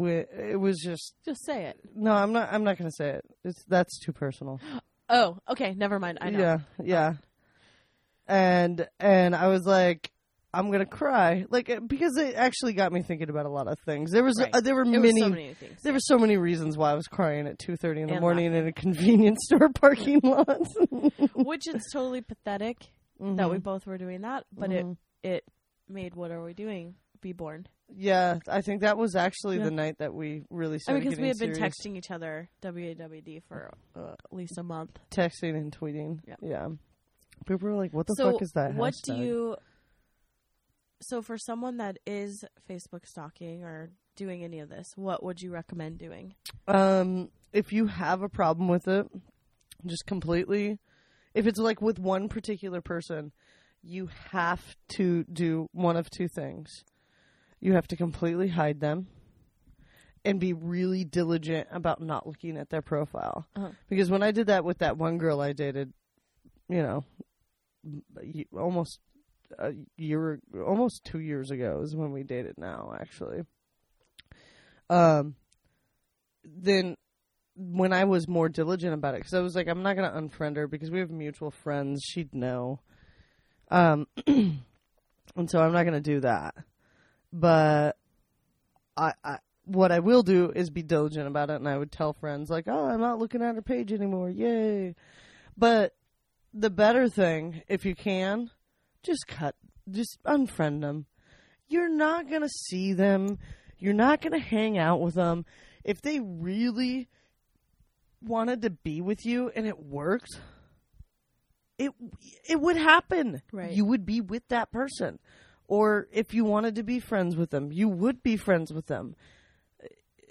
It was just Just say it. no. I'm not. I'm not gonna say it. It's that's too personal. Oh, okay. Never mind. I know. Yeah, yeah. And and I was like, I'm gonna cry, like because it actually got me thinking about a lot of things. There was Right. uh, there were many, were so many things. there were so many reasons why I was crying at two thirty in the And morning in a convenience store parking lot. Which is totally pathetic that we both were doing that, but Mhm. it it made what are we doing be born. yeah, I think that was actually Yeah. the night that we really I started mean, because we had getting been texting each other WAWD for uh, at least a month. texting and tweeting. Yeah. Yeah, people were like, "What the so, fuck is that?" what do you? So, for someone that is Facebook stalking or doing any of this, what would you recommend doing? Um, if you have a problem with it, just completely. If it's like with one particular person, you have to do one of two things. You have to completely hide them and be really diligent about not looking at their profile. Uh-huh. Because when I did that with that one girl I dated, you know, almost a year, almost two years ago is when we dated now, actually. Um, then when I was more diligent about it, because I was like, I'm not going to unfriend her because we have mutual friends. She'd know. Um, and so I'm not going to do that. But I, I, what I will do is be diligent about it, and I would tell friends like, "Oh, I'm not looking at her page anymore. Yay!" But the better thing, if you can, just cut, just unfriend them. You're not gonna see them. You're not gonna hang out with them. If they really wanted to be with you and it worked, it it would happen. Right. You would be with that person. Or if you wanted to be friends with them, you would be friends with them.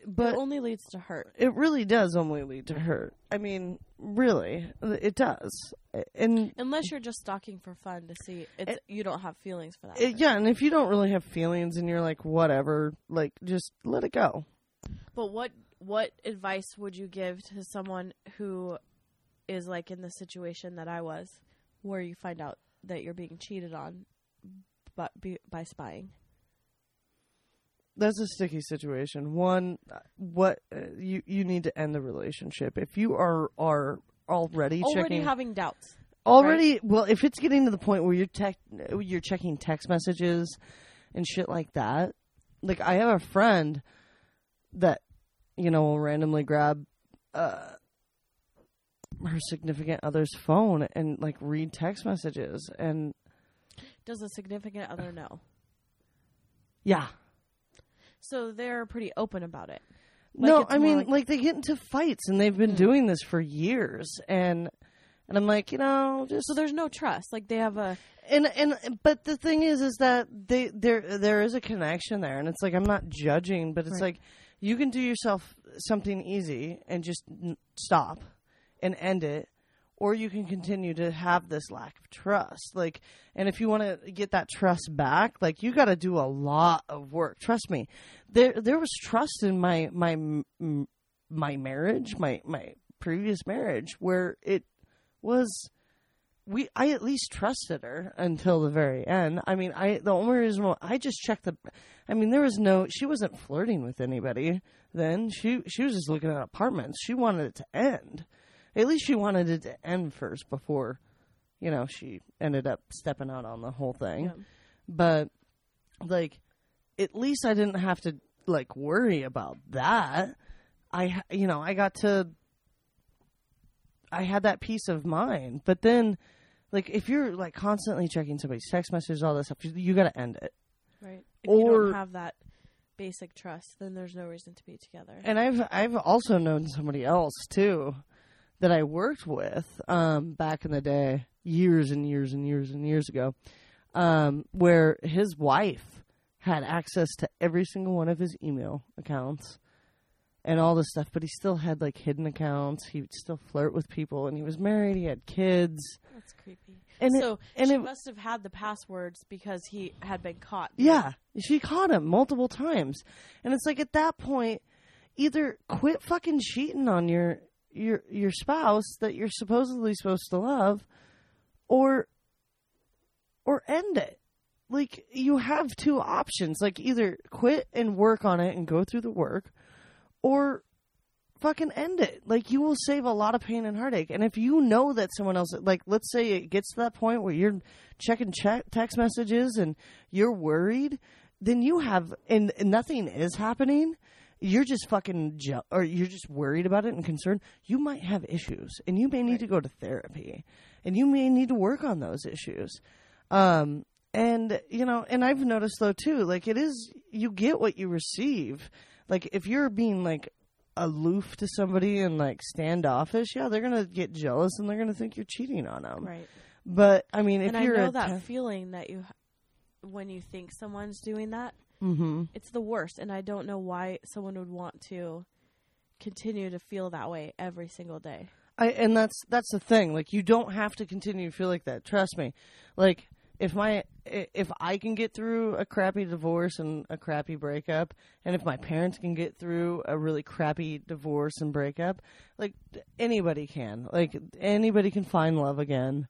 But it only leads to hurt. it really does only lead to hurt. I mean, really, it does. And Unless you're just stalking for fun to see, it's, It- you don't have feelings for that. it, yeah, and if you don't really have feelings and you're like whatever, like just let it go. But what what advice would you give to someone who is like in the situation that I was, where you find out that you're being cheated on, but be, by spying? That's a sticky situation. One, what uh, you you need to end the relationship if you are are already, Already checking having doubts. already well if it's getting to the point where you're tech you're checking text messages and shit like that like i have a friend that you know will randomly grab uh her significant other's phone and like read text messages and Does a significant other know? yeah So they're pretty open about it. Like, no i mean like- like, they get into fights and they've been Mm. doing this for years and And I'm like, you know, just So there's no trust. Like they have a and and but the thing is is that they there there is a connection there and it's like i'm not judging but it's Right. like you can do yourself something easy and just n- stop and end it or you can continue to have this lack of trust like and if you want to get that trust back like you got to do a lot of work trust me there there was trust in my my my marriage my my previous marriage where it was we I at least trusted her until the very end. I mean, I the only reason I just checked the I mean, there was no she wasn't flirting with anybody then. She she was just looking at apartments. She wanted it to end. At least she wanted it to end first before, you know, she ended up stepping out on the whole thing. Yeah. But like at least I didn't have to like worry about that. I you know, I got to I had that peace of mind. But then like if you're like constantly checking somebody's text messages, all this stuff, you, you got to end it. right. If you Or- don't have that basic trust, then there's no reason to be together. And I've I've also known somebody else too that I worked with um, back in the day, years and years and years and years ago, um, where his wife had access to every single one of his email accounts and all this stuff, but he still had like hidden accounts. He would still flirt with people, and he was married. He had kids, That's creepy. and it- so and she it, must have had the passwords because he had been caught. Yeah, she caught him multiple times, and it's like at that point, either quit fucking cheating on your your your spouse that you're supposedly supposed to love, or or end it. Like you have two options. Like either quit and work on it and go through the work, or fucking end it. Like you will save a lot of pain and heartache. And if you know that someone else, like let's say it gets to that point where you're checking check text messages and you're worried, then you have and, and nothing is happening. You're just fucking je- or you're just worried about it and concerned. You might have issues, and you may need to go to therapy, and you may need to work on those issues. Um, and you know, and I've noticed though too, like it is you get what you receive. Like if you're being like aloof to somebody and like standoffish, yeah, they're gonna get jealous and they're gonna think you're cheating on them. Right. But I mean, if and you're know that feeling that you, when you think someone's doing that, Mhm. it's the worst. And I don't know why someone would want to continue to feel that way every single day. I and that's that's the thing. Like you don't have to continue to feel like that. Trust me. Like if my if I can get through a crappy divorce and a crappy breakup, and if my parents can get through a really crappy divorce and breakup, like anybody can. Like anybody can find love again.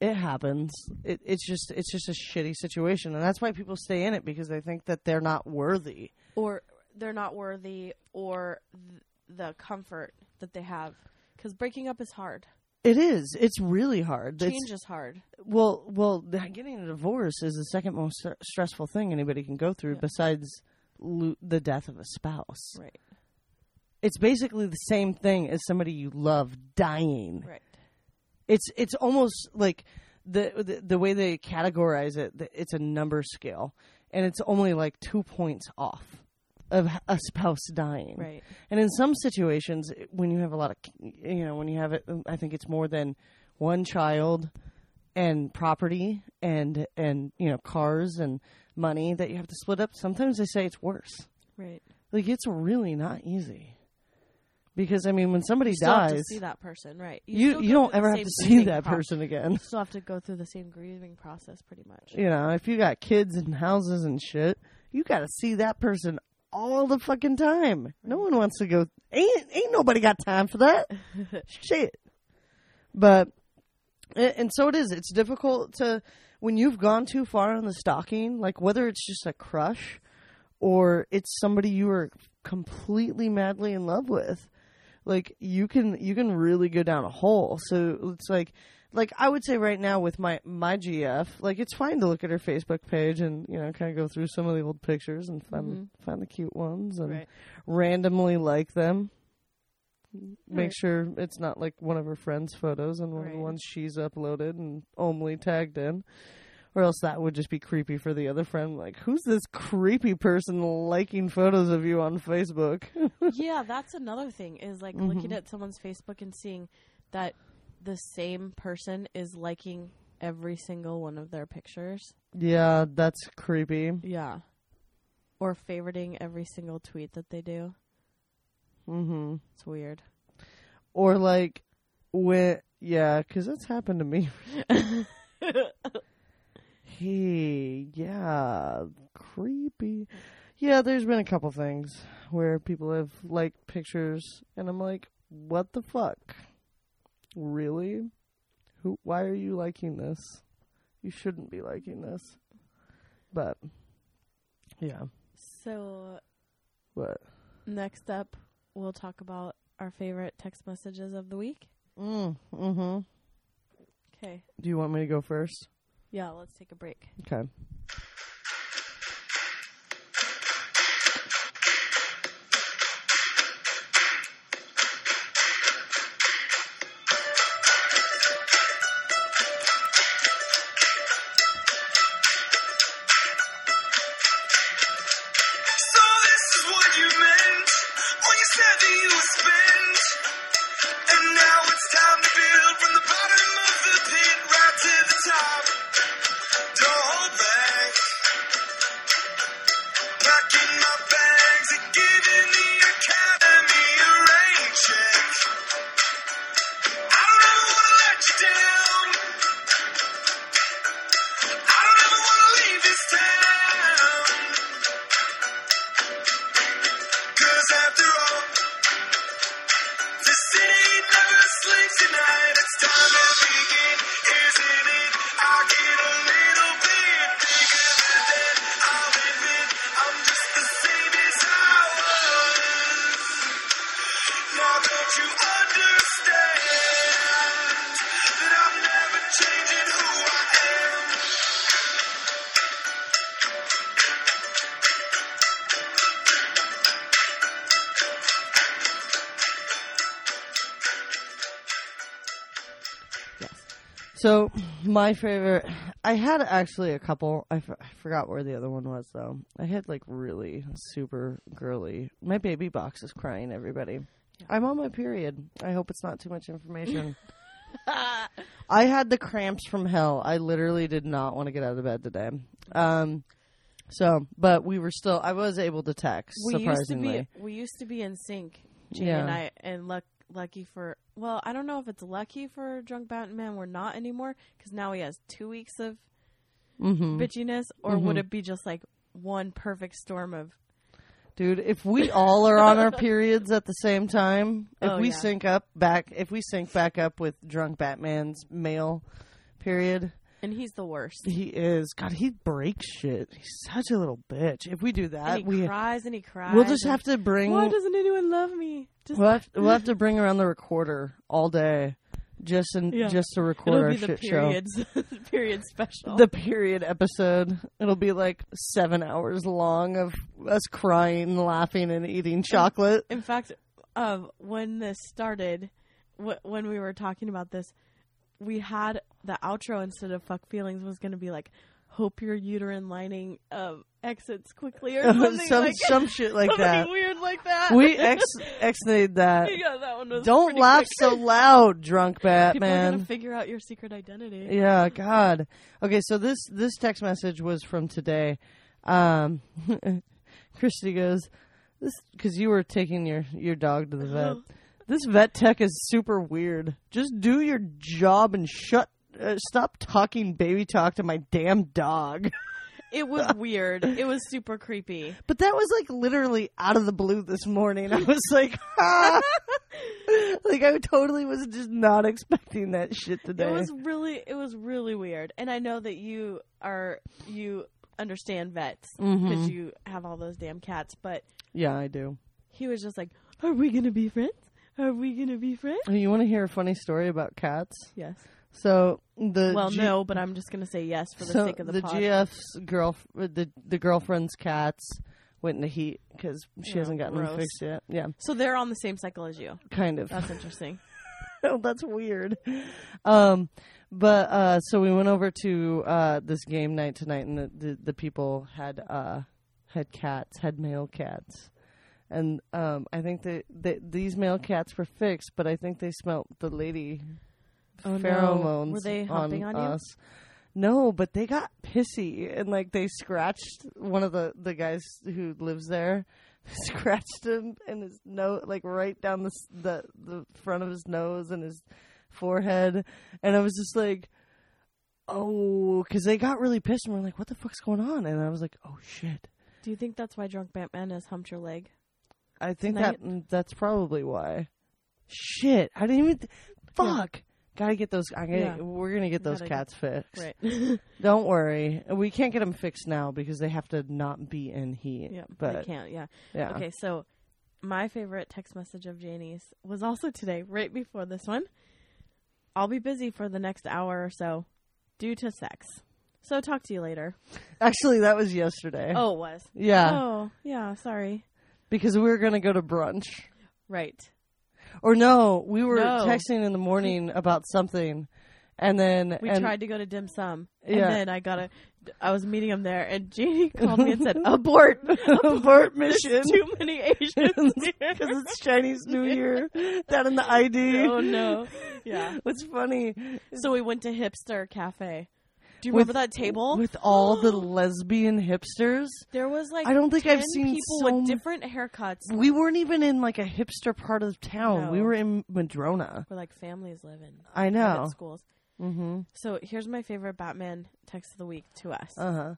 It happens. It, it's just it's just a shitty situation, and that's why people stay in it because they think that they're not worthy. Or they're not worthy, or th- the comfort that they have. Because breaking up is hard. It is. It's really hard. It's- Change is hard. Well, well, getting a divorce is the second most str- stressful thing anybody can go through, Yeah. besides lo- the death of a spouse. Right. It's basically the same thing as somebody you love dying. Right. It's it's almost like the, the the way they categorize it. It's a number scale, and it's only like two points off of a spouse dying. Right. And in some situations, eh, when you have a lot of, you know, when you have it, I think it's more than one child and property and and you know cars and money that you have to split up. Sometimes they say it's worse. Right. Like it's really not easy. Because I mean, when somebody You still have to dies, see that person. Right. you still you don't ever have to see that pro- person again. You still have to go through the same grieving process, pretty much. You know, if you got kids and houses and shit, you got to see that person all the fucking time. No one wants to go. Ain't ain't nobody got time for that. shit. But and so it is. It's difficult to when you've gone too far on the stalking, like whether it's just a crush or it's somebody you are completely madly in love with. Like you can you can really go down a hole. So it's like like I would say right now with my my GF, like it's fine to look at her Facebook page and you know kind of go through some of the old pictures and find mm-hmm. find the cute ones and Right. randomly like them. Make Right. sure it's not like one of her friends' photos and one of the ones she's uploaded and only tagged in. Or else that would just be creepy for the other friend. Like, who's this creepy person liking photos of you on Facebook? yeah, that's another thing is like Mm-hmm. looking at someone's Facebook and seeing that the same person is liking every single one of their pictures. Yeah, that's creepy. Yeah. Or favoriting every single tweet that they do. Mm-hmm. It's weird. Or like when yeah, because that's happened to me. hey, yeah, creepy. Yeah, there's been a couple things where people have liked pictures, and I'm like, what the fuck? Really? Who? Why are you liking this? You shouldn't be liking this. But yeah, So what? next up, we'll talk about our favorite text messages of the week. Mm, mm-hmm. Okay. Do you want me to go first? Yeah, let's take a break. Okay. So my favorite, I had actually a couple. I, f- I forgot where the other one was though. I had like really super girly. My baby box is crying. Everybody, I'm on my period. I hope it's not too much information. I had the cramps from hell. I literally did not want to get out of bed today. Um, so, but we were still. I was able to text. We used to surprisingly, be we used to be in sync, Jay Yeah. and I, and luck, lucky for well, I don't know if it's lucky for drunk Batman we're not anymore because now he has two weeks of mm-hmm. bitchiness, or would it be just like one perfect storm of Dude, if we all are on our periods at the same time, if Oh, we yeah. sync up back, if we sync back up with drunk Batman's male period, and he's the worst. he is God. He breaks shit. He's such a little bitch. If we do And that, he we cries and he cries. we'll just have to bring Why doesn't anyone love me? Just have, we'll have to bring around the recorder all day, just in, Yeah. just to record it'll our the shit show. periods period special. The period episode. It'll be like seven hours long of us crying, laughing, and eating chocolate. In fact, uh, when this started, wh- when we were talking about this, we had the outro instead of "fuck feelings" was going to be like, "Hope your uterine lining um, exits quickly" or something some like some shit like that. weird like that. We ex exnayed that. yeah, that one was. Don't laugh quick. so loud, drunk Batman. gonna figure out your secret identity. Yeah, God. Okay, so this this text message was from today. Um, Christy goes, "This because you were taking your your dog to the vet. This vet tech is super weird. Just do your job and shut. Uh, stop talking baby talk to my damn dog." It was weird. It was super creepy. But that was like literally out of the blue this morning. I was like, ah. like I totally was just not expecting that shit today. It was really, it was really weird. And I know that you are, you understand vets because Mhm. you have all those damn cats. But yeah, I do. he was just like, "Are we gonna be friends? Are we gonna be friends?" You want to hear a funny story about cats? Yes. So the well, G- no, but I'm just gonna say yes for the so sake of the, pod. GF's girl, the the girlfriend's cats went into heat because she Oh, hasn't gotten them fixed yet. Yeah, So they're on the same cycle as you. kind of. That's interesting. oh, that's weird. Um, but uh, so we went over to uh, this game night tonight, and the, the, the people had uh, had cats, had male cats, and um, I think that these male cats were fixed, but I think they smelt the lady, Oh, no. pheromones. Were they on you? us. No, but they got pissy and like they scratched one of the the guys who lives there. Scratched him in his nose, like right down the the the front of his nose and his forehead, and I was just like, "Oh," because they got really pissed and were like, "What the fuck's going on?" And I was like, "Oh shit." Do you think that's why drunk Batman has humped your leg? I think Tonight? that mm, that's probably why. Shit, I didn't even. Th- Yeah. fuck. Gotta get those. I gotta, Yeah. We're gonna get those Gotta- cats fixed. Right. Don't worry. We can't get them fixed now because they have to not be in heat. yeah. but I can't. Yeah. yeah. Okay. So, my favorite text message of Janie's was also today, right before this one. I'll be busy for the next hour or so, due to sex. So talk to you later. Actually, that was yesterday. Oh, it was. yeah, Oh, yeah. Sorry. Because we were gonna go to brunch. Right. Or no, we were No. texting in the morning about something, and then We and tried to go to dim sum, and Yeah. then I got a. I was meeting him there, and Janie called me and said, "Abort, abort mission There's too many Asians here." because it's Chinese New Year down in the ID. oh no! Yeah. What's funny So we went to Hipster Cafe. Do you With- remember that table? with all the lesbian hipsters. there was like I don't think I've seen people so with m- different haircuts We weren't even in like a hipster part of town. We were in Madrona. where like families live in I know. schools. Mm-hmm. So here's my favorite Batman text of the week to us. Uh huh.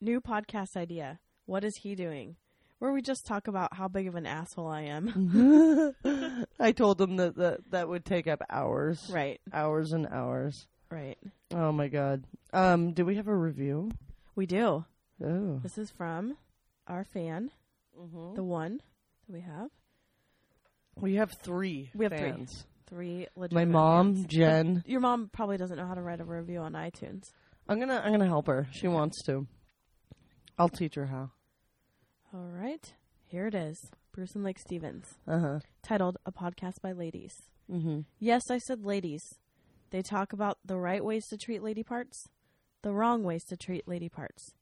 New podcast idea. What is he doing? Where we just talk about how big of an asshole I am. I told them that, that that would take up hours, right. hours and hours. Right. Oh my god. Um, do we have a review? We do. Oh. This is from our fan, Mm-hmm. the one that we have. We have three. We have three. fans. Three My legitimate mom, fans. Jen. Your mom probably doesn't know how to write a review on iTunes. I'm gonna I'm gonna help her. She wants to. I'll teach her how. All right. Here it is. Bruce and Lake Stevens. Uh huh. Titled A Podcast by Ladies. Mm-hmm. Yes, I said ladies. They talk about the right ways to treat lady parts, the wrong ways to treat lady parts,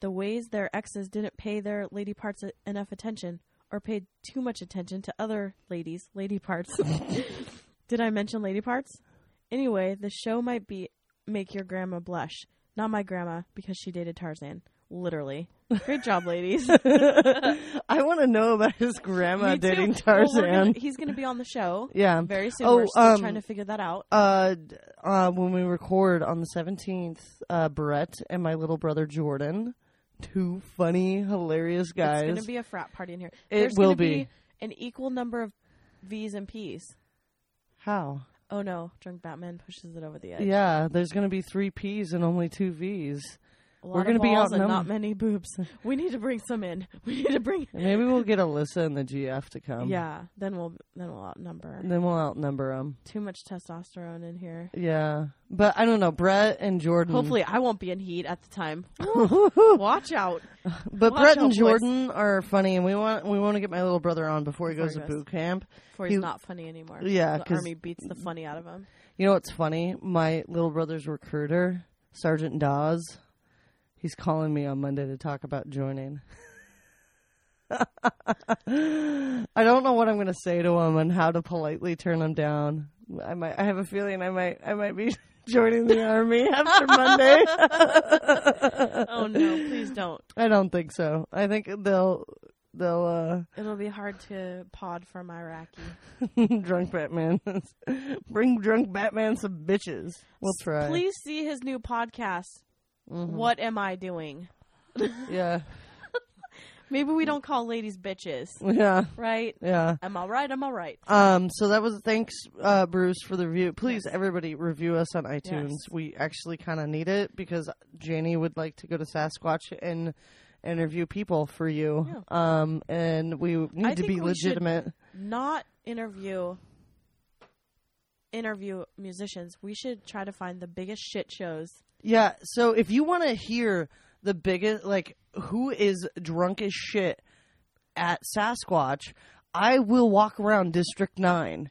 the ways their exes didn't pay their lady parts enough attention or paid too much attention to other ladies' lady parts. Did I mention lady parts? Anyway, the show might be make your grandma blush. Not my grandma because she dated Tarzan. Literally. Great job, ladies. I want to know about his grandma Me too. dating Well, we're Tarzan. gonna- he's going to be on the show yeah. very soon. Oh, we're still um, trying to figure that out. Uh, d- uh, when we record on the 17th, uh, Brett and my little brother Jordan, two funny, hilarious guys. It's going to be a frat party in here. It There's will gonna be. be. an equal number of V's and P's. How? Oh no, drunk Batman pushes it over the edge. Yeah, there's going to be three P's and only two V's. We're gonna be balls and not many boobs. We need to bring some in. We need to bring. Maybe we'll get Alyssa and the GF to come. yeah, then we'll then we'll outnumber. Then we'll outnumber them. Too much testosterone in here. Yeah. But I don't know. Brett and Jordan. Hopefully, I won't be in heat at the time. Watch out. But Watch Brett out, and boys. Jordan are funny, and we want we want to get my little brother on before he Before goes he to boot camp. Before he's He- not funny anymore. Yeah, the 'cause- army beats the funny out of him. You know what's funny? My little brother's recruiter, Sergeant Dawes, he's calling me on Monday to talk about joining. I don't know what I'm going to say to him and how to politely turn him down. I might. I have a feeling I might. I might be joining the army after Monday. Oh no, please don't. I don't think so. I think they'll they'll uh It'll be hard to pod from Iraqi. drunk Batman bring drunk Batman some bitches. We'll try. Please see his new podcast. Mhm. What am I doing? Yeah. Maybe we don't call ladies bitches, Yeah. right? Yeah. Am I right? Am I right? Um, so that was thanks, uh, Bruce, for the review. Please, everybody, review us on iTunes. Yes. We actually kind of need it because Janie would like to go to Sasquatch and interview people for you. Um, and we need I to be we should- legitimate. Not interview interview musicians. We should try to find the biggest shit shows. Yeah. So if you want to hear the biggest, like, who is drunk as shit at Sasquatch, I will walk around District Nine.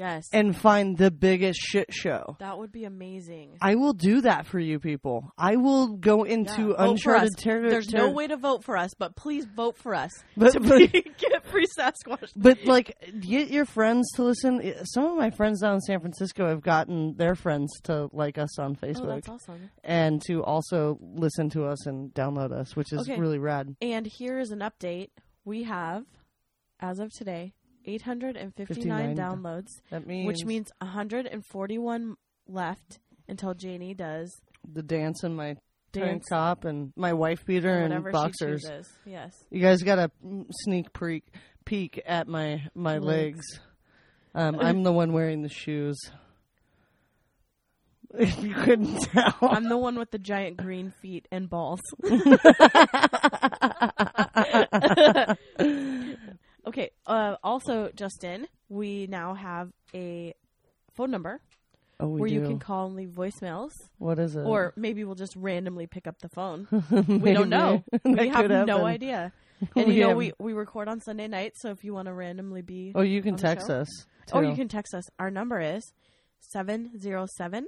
Yes. and find the biggest shit show. that would be amazing. I will do that for you people. I will go into us. uncharted territory. There's no way to vote for us, but please vote for us But- to but- get free Sasquatch. But like, get your friends to listen. Some of my friends down in San Francisco have gotten their friends to like us on Oh, Facebook that's awesome. and to also listen to us and download us, which is Okay. really rad. And here is an update. We have, as of today, 859 59. downloads, That means which means 141 left until Janie does the dance in my tank dance top and my wife beater and whatever boxers. she chooses. Yes. You guys got a sneak peek peek at my my legs. Legs. Um, I'm the one wearing the shoes. If you couldn't tell, I'm the one with the giant green feet and balls. okay. Uh, also, Justin, we now have a phone number oh, where you can call and leave voicemails, What is it? or maybe we'll just randomly pick up the phone. we don't know. we have could no happen. idea. And We you know, have- we, we record on Sunday night, so if you want to randomly be. Oh, you can text us. Or you can text us. Our number is 707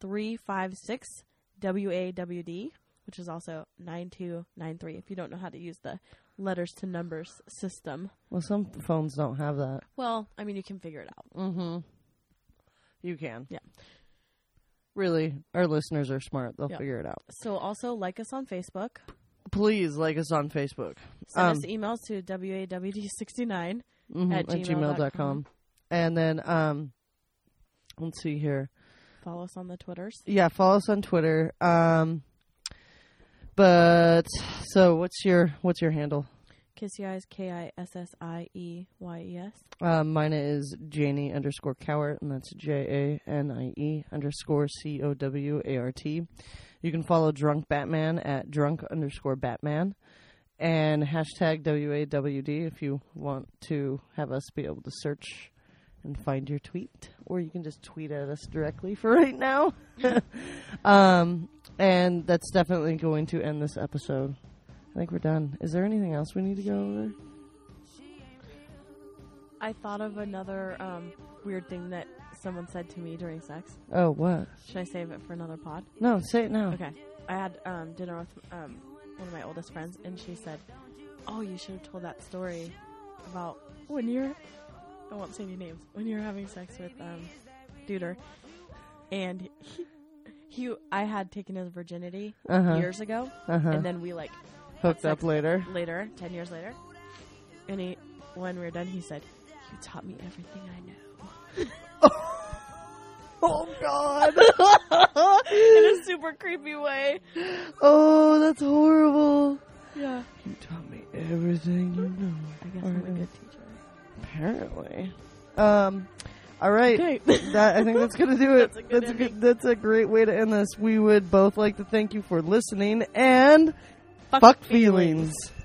356 WAWD, which is also 9293 if you don't know how to use the letters to numbers system. Well, some phones don't have that. Well, I mean, you can figure it out. Mm-hmm. You can. Yeah. Really, our listeners are smart. They'll Yeah. figure it out. So also like us on Facebook. Please like us on Facebook. Send Um, us emails to WAWD69. Mhm, At gmail dot com. And then, um, let's see here. Follow us on the Twitters. Yeah, follow us on Twitter. Um, but so what's your what's your handle? Kissy Eyes, K I S S I E Y E S. Um, mine is Janie underscore Cowart, and that's J A N I E underscore C O W A R T. You can follow Drunk Batman at drunk underscore Batman and hashtag WAWD if you want to have us be able to search and find your tweet, or you can just tweet at us directly for right now. um, and that's definitely going to end this episode. I think we're done. Is there anything else we need to go over? I thought of another um, weird thing that someone said to me during sex. Oh, what? Should I save it for another pod? No, say it now. Okay. I had um, dinner with um, one of my oldest friends, and she said, "Oh, you should have told that story about when you're I won't say any names when you're having sex with um, Duder." And he, he, I had taken his virginity Uh-huh. years ago, Uh-huh. and then we like Hooked up later. later, ten years later. And he, when we were done, he said, "You taught me everything I know." Oh God! In a super creepy way. oh, that's horrible. Yeah. You taught me everything you know. I guess I'm a good teacher. Apparently. Um. All right. Okay. That I think that's gonna do it. That's a that's a good. That's a great way to end this. We would both like to thank you for listening and fuck, feelings. She